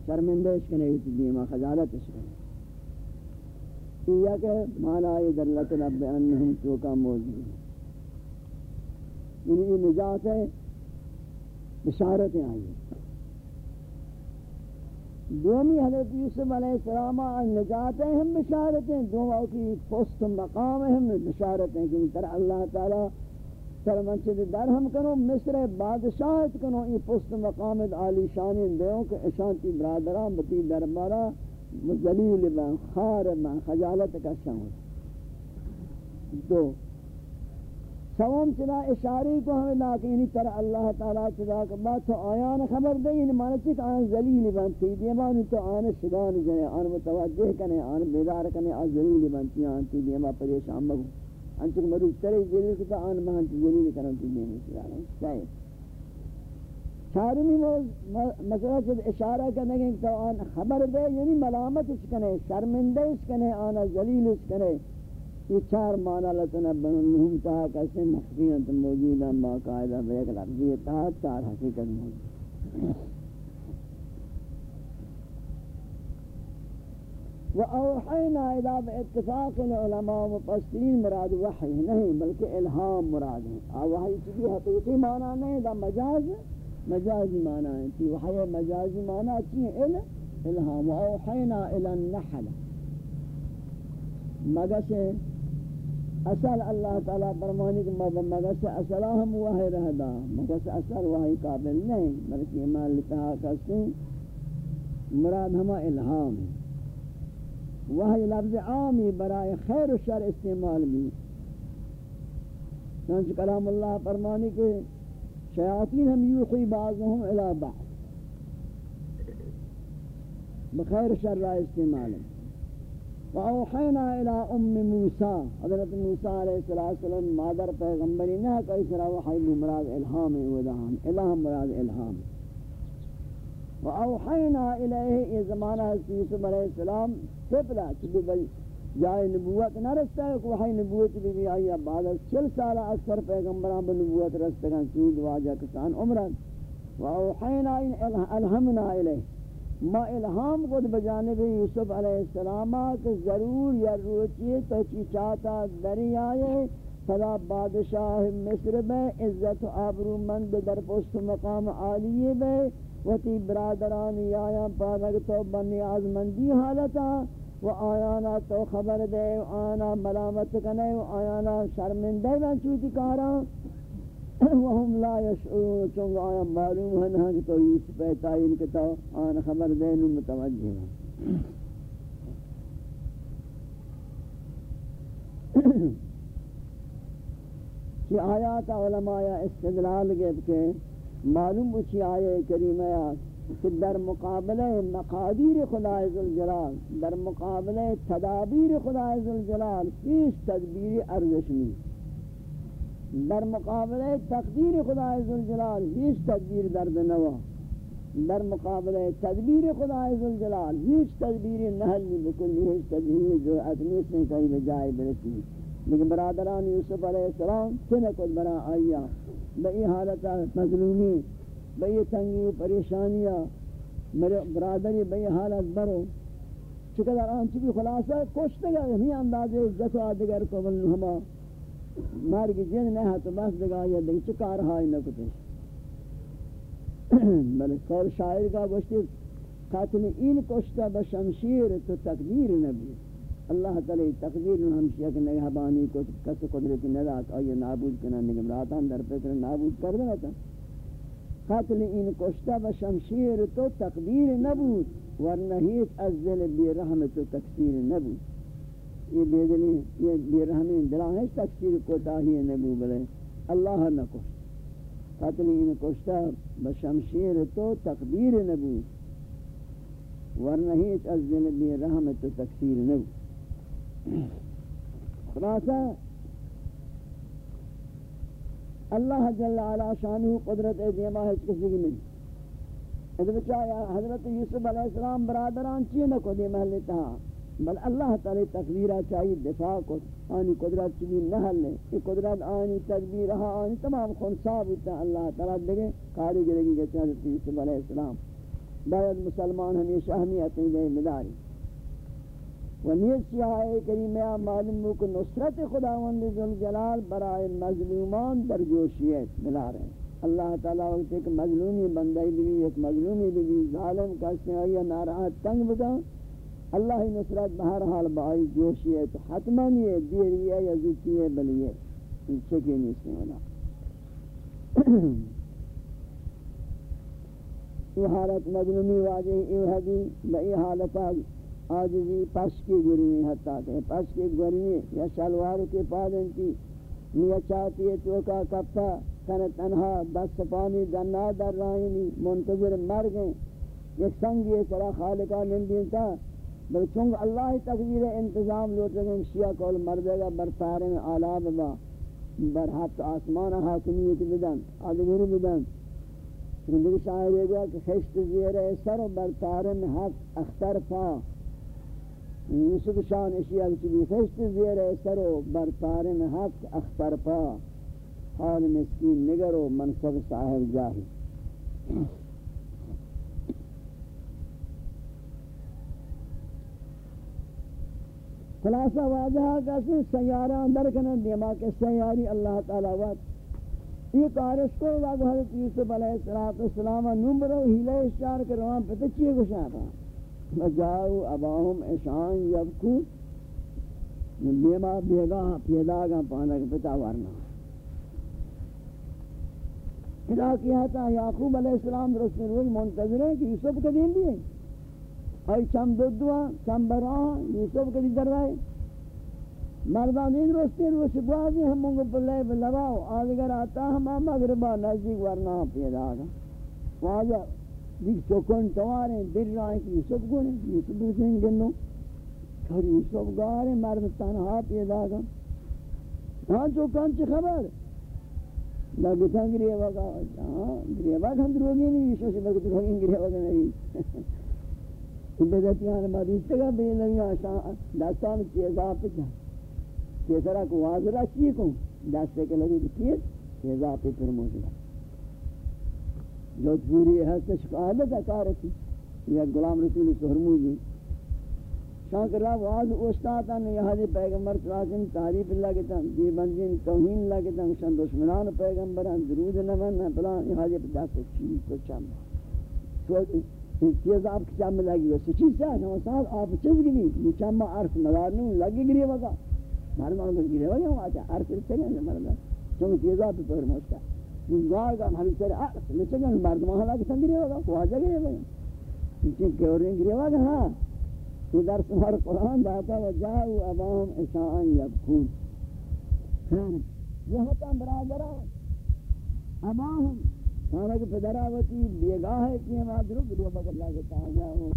شرمندش کنے ہوتی دیما خجالتش کنے یہ کہ مانا یہ دلت نب انہم چوکا موجود یعنی یہ نجات ہے، بشارتیں آئی دومی حضرت یوسف علیہ السلام نجات ہیں ہم بشارتیں دو کی پست مقام ہم بشارتیں کہ تر اللہ تعالی تر منچد در ہم کنو، مصر بادشاہت کنو یہ پست مقام عالی شانی دیوں کہ اشانتی برادران بتی دربارہ مزلیل بان خار بان خجالت کا شان دو سوام چلا اشاری کو ہمیں لاکینی تر اللہ تعالیٰ چلا کہ بات تو آیان خبر دیں یعنی مانا چک آن زلیل بنتی دیمانی تو آن شگان جنے، آن متوجہ کنے، آن بیدار کنے، آن زلیل بنتی، آن تی دیما پریشان بگو۔ انچک مروز ترے زلیل کتا، آن مہن تی زلیل کرن تی دیمی چلا چاہیے چارمی مسئلہ چل اشارہ کرنے کہ تو آن خبر دے یعنی ملامت اس کنے، شرمندہ اس کنے، آن زلیل اس کنے۔ یہ چار معنی لتنبن انہم تہا کیسے مخفیت موجود ہیں باقاعدہ بیک لفظی تہا چار حقیقت موجود۔ وَأَوْحَيْنَا إِذَا بِاتِّفَاقِ الْعُلَمَاء مُفَسِّرِينَ مراد وحی نہیں بلکہ الہام مراد ہے وحی چیزی حقیقی معنی نہیں دا مجاز مجازی معنی ہے تی وحی مجازی معنی اچھی ہے الہام وَأَوْحَيْنَا إِلَى النَّحَلَ۔ مگس اصل اللہ تعالیٰ فرمانی کہ مگس اصلہ ہم وحی رہدا۔ مگس اصل وحی قابل نہیں۔ بلکہ ایمان لتہا کستے مراد ہما الہام ہے۔ وحی لفظ عامی برائے خیر و شر استعمال بھی۔ چنانچہ کلام اللہ فرمانی کہ شیاطین ہم یوخی بعضهم الى بعض۔ بخیر شر را استعمال ہے۔ وَأَوْحَيْنَا إِلَىٰ أُمِّ مُوسَىٰ. حضرت موسیٰ علیہ السلام مادر پیغمبری نہ کوئی سرا، وحی مراد الہام ودہان الہام مراد الہام. وَأَوْحَيْنَا إِلَيْهِ، یہ زمانہ حضرت یوسف علیہ السلام سپلا چبی بل جائے نبوت نہ رستا ہے، کہ وحی نبوت بھی بھی آئی بعد از چل سالہ اکثر پیغمبران بنبوت رستگان چود واجہ کسان عمران. وَأَوْحَيْنَا الْحَمْنَا إِلَيْهِ. ما الہام خود بجانب یوسف علیہ السلام کہ ضرور یا روچی تو چی چاہتا دریائے، فلا بادشاہ مصر میں عزت و آبرو مند در پست مقام عالی میں، وتی برادرانی آیا پانک تو بنی آزمندی حالتا، و آیانا تو خبر دے آنا ملامت کنے، و آیانا شرمندے میں چوتی کارا۔ وهم لا يشعرون چونکہ آیا معلوم ہے نہ کہ تو یوسف ہے تعین کے تو آن خبر دین متوجہ ہے کہ آیات علماء استدلال کے کہ معلوم اچھی آئے کریمہ کہ در مقابلہ مقادیر خدا عزالجلال در مقابلہ تدابیر خدا عزالجلال پیش تدبیر ارزش نہیں۔ در مقابلہ تقدیر خدا عزالجلال ہیچ تدبیر درد نوا. در مقابلہ تدبیر خدا عزالجلال ہیچ تدبیر نحل نہیں بکلی ہیچ تدبیر جو اتنیس نہیں کہیں بجائے برسی. لیکن برادران یوسف علیہ السلام سنکت برا آئیا؟ بئی حالت مظلومی بئی تنگی پریشانیاں. میرے برادری بئی حالت برو. چکہ در آن چکی خلاصہ کشتے گا ہمیں اندازے عزت و آدگر کو بلن ہما. مرگ جن نہ ہے تو بس دگا یا دیکھ چکا رہا نہ کچھ بلے قول شاعر کا گوشتی، قاتل این کشتا بشمشیر تو تقدیر نبی۔ اللہ تعالی تقدیر میں ہمشیہ کہ نگہبانی کو کس قدرت ندات آئیے نابود کنا۔ نگمراتان در پتر نابود کر دینا تھا قتل این کشتا و شمشیر تو تقدیر نبود، ورنہ ہیچ از دل بی رحمت و تکثیر نبود۔ یہ بے دلی یہ بی رحمی دلان ہے تکثیر کو تاہی نبو بلے۔ اللہ نہ کشت۔ قتل این کشتا و شمشیر تو تقدیر نبود ورنہ ہیچ از دل بی رحمت و تکثیر نبود خلاصہ، اللہ جل علا شانہ قدرت دیما ہے کسی کی نہیں۔ حضرت یوسف علیہ السلام برادران چیئے نہ کو دی محلی تہا بل اللہ تعالی تقدیرہ چاہیے، دفاع کو آنی قدرت چلی نہ حل لے، یہ قدرت آنی تقدیرہ ہاں آنی تمام خونسا ہوتا اللہ تعالی دیکھے کاری گرگی کہ حضرت یوسف علیہ السلام۔ باید مسلمان ہمیشہ ہمیتیں دے مداری۔ و نیز سیاہ کریمہ معلوم ہو کہ نصرت خداوند ذوالجلال برائے مظلومان در جوشیت ملا رہے ہیں۔ اللہ تعالیٰ وقت ایک مظلومی بندائی بھی، ایک مظلومی بھی، ظالم کسنے آئی ناراحت تنگ بتا۔ اللہ نصرت بہر حال بائی جوشیت حتما یہ دیری ہے یا زوکی ہے، بلی ہے چکی نہیں اس میں ہونا یہ حالت مظلومی واجہ یہ حدی بئی حالتا آجزی پس کی گرمی حتی کہ پس کی گرمی یا شلوار کے پادن پادنتی نیا چاہتی ہے تو کا کپتا کن تنہا دست پانی دنا در رائنی منتظر مر گئے ایک سنگی ہے سرا خالقہ نندین تھا بل چونگ اللہ تقدیر انتظام لوٹ رہے ہیں شیعہ کول مردے گا برسارے میں آلاب با، بر حفت آسمان حاکمیت بدن آدھگری بدن۔ زندگی شاعر یہ گیا کہ خشت زیر سر بر تارے میں حق اختر پا۔ یوسف شان اشیاء کی بھی خشت زیر سر و برطار میں حق اختر پا۔ حال مسکین نگر و منصب صاحب جاہی خلاصہ واضح کسی سیارہ اندر کنن دیما کے سیاری اللہ تعالی وقت۔ یہ کارش کو حضرت یوسف علیہ السلام نمبر و ہیلے اشار کروان پتہ چیئے گوشاں رہا فجاؤ اباہم اشان یبکو، بیما، بیگا، پیدا گا، پانا کے پتا وارنا خدا کیا تھا یعقوب علیہ السلام درست روز منتظر ہے کہ یوسف کا دین دیئے۔ آئی چم دودوا چم براہ یوسف کا در رہے مردان دین روستے روش بوازی ہم منگو پلے بلواؤ آدھگر آتا ہم مغربا نزدیک ورنہ پیدا گا واجہ دیکھ چوکن تواریں در رائیں کہ یوسف گونے یوسف بسیں گنو چھوڑ یوسف گارے مرد تنہا پیدا گا ہاں چوکن چی خبر لگتا گریہ وگا ہاں گریہ وگا ہم دروگی نہیں یوسف سے بلکہ دروگی گریہ وگا نہیں بدتیان مدیستے گا بے لگیا دستان چیزا پہ جا کیسرا کو واضح چیئے کن دستے کے لگی چیز چیزا پہ پر موجود جو پوری ہے شکایت کارتی یا غلام رسول سہرموزی شاک رب واز استادا نے یہاں دی پیغمبر صلی اللہ علیہ وسلم تعریف اللہ کے تن دی بندین توہین اللہ کے تن شان دشمنان پیغمبران درود نہ من بلا یہاں دی دست چیز تو چم تو چیز آپ کی چم لگی ہے؟ چیز ہے نو سال آپ چیز کی بھی چم عرف مدار نہیں لگی گری وگا مر مر گری وگا آجا عرف سے نہیں مر چون چیز آپ پر مشتا گار کا ہم سے لیکن مرد محلہ کی سنگری ہوگا، وہ جگہ ہے کسی کے اور انگری ہوگا ہاں تو در سمار قرآن داتا و جاؤ اباہم اشاعن یبکون یہ ہوتا برادرہ اباہم کانا کہ پدراوتی بیگاہ ہے کہ ہم آدھرو کہ دو بگر کے ہے جاؤ